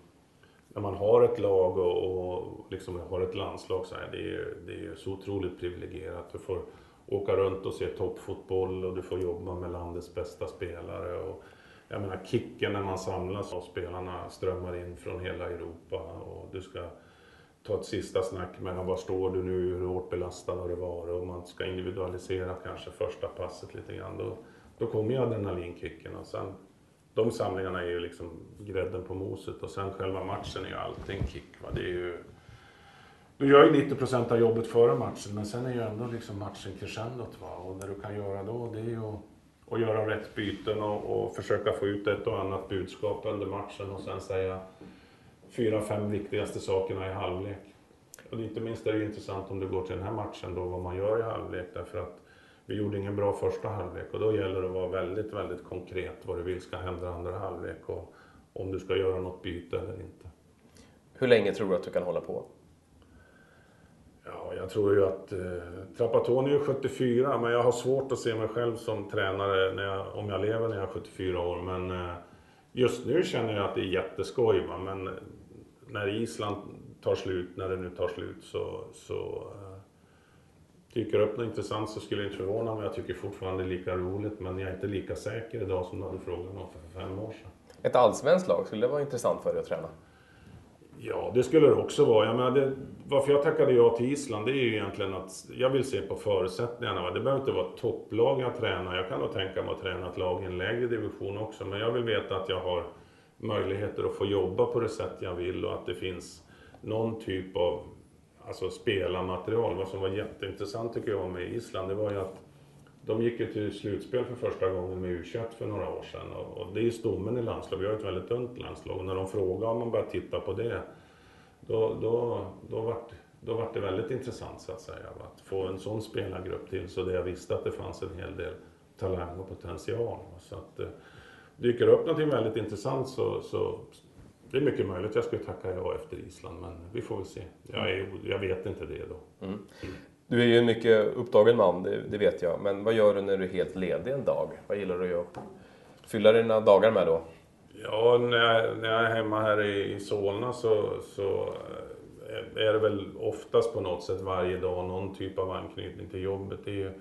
när man har ett lag och, och liksom har ett landslag så här, det är ju det är så otroligt privilegierat. Du får åka runt och se toppfotboll och du får jobba med landets bästa spelare. Och, jag menar kicken när man samlas och spelarna strömmar in från hela Europa och du ska ta ett sista snack med var står du nu, hur hårt belastad har du varit och man ska individualisera kanske första passet lite grann. Då, då kommer ju adrenalinkicken och sen de samlingarna är ju liksom grädden på moset och sen själva matchen är ju alltid en kick. Va? Det är ju, du gör ju 90 procent av jobbet före matchen men sen är ju ändå liksom matchen crescendot. Va? Och det du kan göra då det är ju att, att göra rätt byten och, och, försöka få ut ett och annat budskap under matchen och sen säga fyra, fem viktigaste sakerna i halvlek. Och inte minst är det intressant om du går till den här matchen då vad man gör i halvlek därför att vi gjorde ingen bra första halvlek och då gäller det att vara väldigt, väldigt konkret vad du vill ska hända andra halvlek och om du ska göra något byte eller inte. Hur länge tror du att du kan hålla på? Ja, jag tror ju att eh, Trapattoni är 74, men jag har svårt att se mig själv som tränare när jag, om jag lever när jag är 74 år. Men eh, just nu känner jag att det är jätteskoj. Va? Men när Island tar slut, när det nu tar slut, så, så eh, dyker upp något intressant så skulle det inte förvåna mig. Jag tycker fortfarande det är lika roligt, men jag är inte lika säker idag som du hade frågat om för fem år sedan. Ett allsvenskt lag, skulle det vara intressant för dig att träna? Ja, det skulle det också vara. Jag menar, det, varför jag tackade ja till Island, det är ju egentligen att jag vill se på förutsättningarna. Det behöver inte vara topplag jag tränar. Jag kan nog tänka mig att träna ett lag i en lägre division också. Men jag vill veta att jag har möjligheter att få jobba på det sätt jag vill och att det finns någon typ av alltså spelarmaterial. Vad som var jätteintressant tycker jag med Island, det var ju att de gick ju till slutspel för första gången med u för några år sedan. Och, och det är ju stommen i landslaget. Vi har ett väldigt ungt landslag. Och när de frågade om man började titta på det, då, då, då vart då var det väldigt intressant så att säga. Att få en sån spelargrupp till så det jag visste att det fanns en hel del talang och potential. Så att eh, dyker upp någonting väldigt intressant så, så det är mycket möjligt jag skulle tacka ja efter Island, men vi får väl se. Jag, är, jag vet inte det då. Mm. Du är ju en mycket upptagen man, det, det, vet jag. Men vad gör du när du är helt ledig en dag? Vad gillar du att fylla dina dagar med då? Ja, när jag, när jag är hemma här i, i Solna så, så eh, är det väl oftast på något sätt varje dag någon typ av anknytning till jobbet. Det är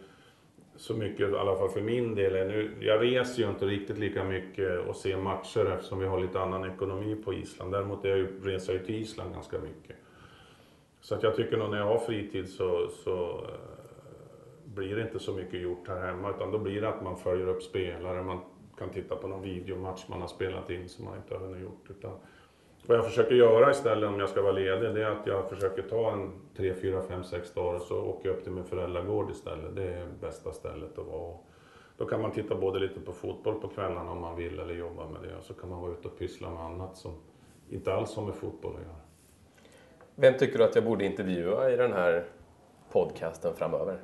så mycket, i alla fall för min del. Nu, jag reser ju inte riktigt lika mycket och ser matcher eftersom vi har lite annan ekonomi på Island. Däremot är jag ju, reser jag till Island ganska mycket. Så att jag tycker nog när jag har fritid så, så eh, blir det inte så mycket gjort här hemma utan då blir det att man följer upp spelare, man kan titta på någon videomatch man har spelat in som man inte har hunnit gjort. Utan vad jag försöker göra istället om jag ska vara ledig, det är att jag försöker ta en 3, 4, 5, 6 dagar och så åker jag upp till min föräldragård istället. Det är bästa stället att vara. Då kan man titta både lite på fotboll på kvällarna om man vill eller jobba med det. Och så kan man vara ute och pyssla med annat som inte alls har med fotboll att göra. Vem tycker du att jag borde intervjua i den här podcasten framöver?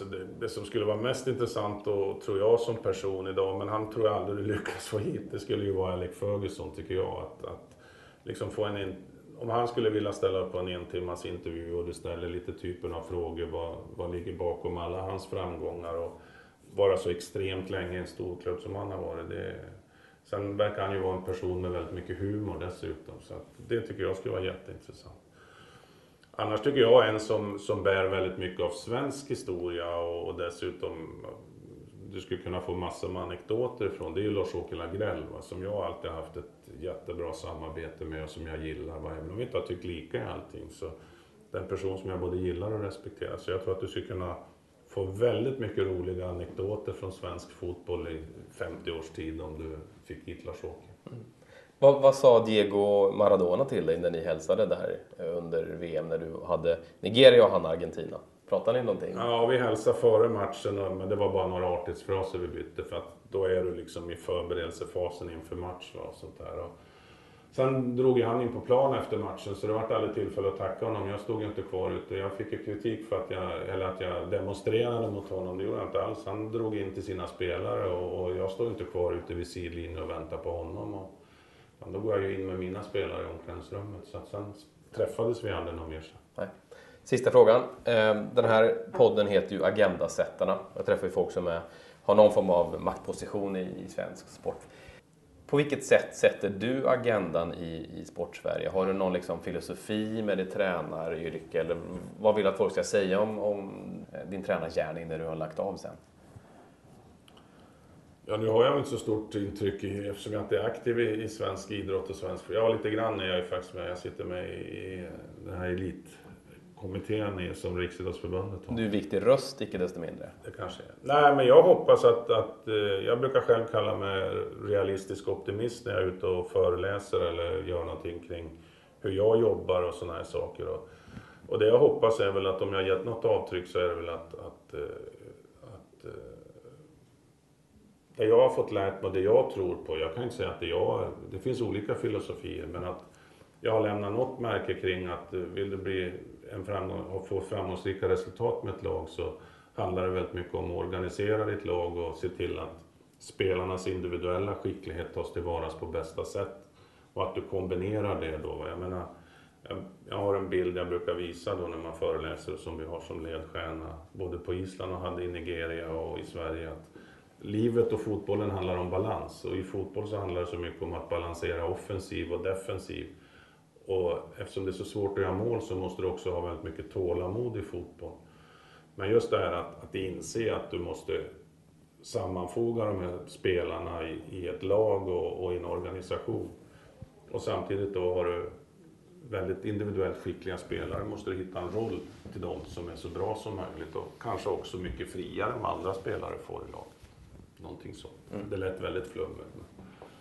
Alltså det, det, som skulle vara mest intressant och tror jag som person idag, men han tror jag aldrig lyckas få hit, det skulle ju vara Alec Ferguson tycker jag. Att, att liksom få en in, om han skulle vilja ställa upp på en entimmas intervju och du ställer lite typen av frågor, vad, vad ligger bakom alla hans framgångar och vara så extremt länge i en stor klubb som han har varit. Det, sen verkar han ju vara en person med väldigt mycket humor dessutom, så det tycker jag skulle vara jätteintressant. Annars tycker jag en som, som bär väldigt mycket av svensk historia och, och dessutom du skulle kunna få massor med anekdoter ifrån, det är ju Lars-Åke Lagrell va, som jag alltid har haft ett jättebra samarbete med och som jag gillar. Va, även om vi inte har tyckt lika i allting så en person som jag både gillar och respekterar. Så jag tror att du skulle kunna få väldigt mycket roliga anekdoter från svensk fotboll i 50 års tid om du fick hit Lars-Åke. Mm. Vad, vad, sa Diego Maradona till dig när ni hälsade där eh, under VM när du hade Nigeria och han Argentina? Pratade ni någonting? Ja, vi hälsade före matchen, men det var bara några artighetsfraser vi bytte för att då är du liksom i förberedelsefasen inför match och sånt där. Och sen drog ju han in på plan efter matchen så det vart aldrig tillfälle att tacka honom. Jag stod inte kvar ute. Jag fick ju kritik för att jag, eller att jag demonstrerade mot honom. Det gjorde jag inte alls. Han drog in till sina spelare och, och jag stod inte kvar ute vid sidlinjen och väntade på honom. Och, ja, då går jag ju in med mina spelare i omklädningsrummet. Så att sen träffades vi aldrig någon mer. Nej. Sista frågan. Ehm, den här podden heter ju Agendasättarna. Jag träffar ju folk som är, har någon form av maktposition i, i svensk sport. På vilket sätt sätter du agendan i, i Sportsverige? Har du någon liksom filosofi med ditt tränaryrke? Eller vad vill du att folk ska säga om, om eh, din tränargärning när du har lagt av sen? Ja, nu har jag inte så stort intryck i, eftersom jag inte är aktiv i, i svensk idrott och svensk... Ja, lite grann är jag ju faktiskt med. Jag sitter med i den här elitkommittén i- som Riksidrottsförbundet har. Du är en viktig röst, icke desto mindre. Det kanske är. Nej, men jag hoppas att, att eh, jag brukar själv kalla mig realistisk optimist när jag är ute och föreläser eller gör någonting kring hur jag jobbar och sådana här saker. Och, och det jag hoppas är väl att om jag gett något avtryck så är det väl att, att, eh, att det jag har fått lärt mig det jag tror på, jag kan inte säga att det jag, det finns olika filosofier, men att jag har lämnat något märke kring att eh, vill du bli en framgång och få framgångsrika resultat med ett lag så handlar det väldigt mycket om att organisera ditt lag och se till att spelarnas individuella skicklighet tas tillvara på bästa sätt. Och att du kombinerar det då. Jag menar, jag har en bild jag brukar visa då när man föreläser som vi har som ledstjärna både på Island och hade i Nigeria och i Sverige. Att livet och fotbollen handlar om balans och i fotboll så handlar det så mycket om att balansera offensiv och defensiv. Och eftersom det är så svårt att göra mål så måste du också ha väldigt mycket tålamod i fotboll. Men just det här att, att inse att du måste sammanfoga de här spelarna i, i ett lag och, och i en organisation. Och samtidigt då har du väldigt individuellt skickliga spelare måste du hitta en roll till dem som är så bra som möjligt och kanske också mycket friare än vad andra spelare får i laget. Någonting sånt. Det lät väldigt flummigt. Men...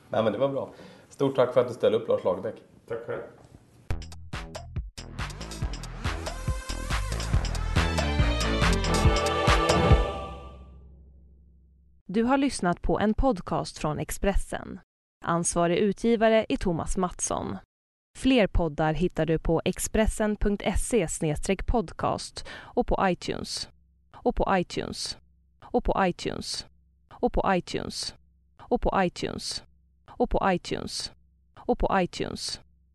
Nej, men det var bra. Stort tack för att du ställde upp, Lars Lagerbäck. Tack själv. Du har lyssnat på en podcast från Expressen. Ansvarig utgivare är Thomas Mattsson. Fler poddar hittar du på expressen.se podcast och på iTunes. Och på iTunes. Och på iTunes. Och på iTunes. Och på iTunes. Och på iTunes. Och på iTunes.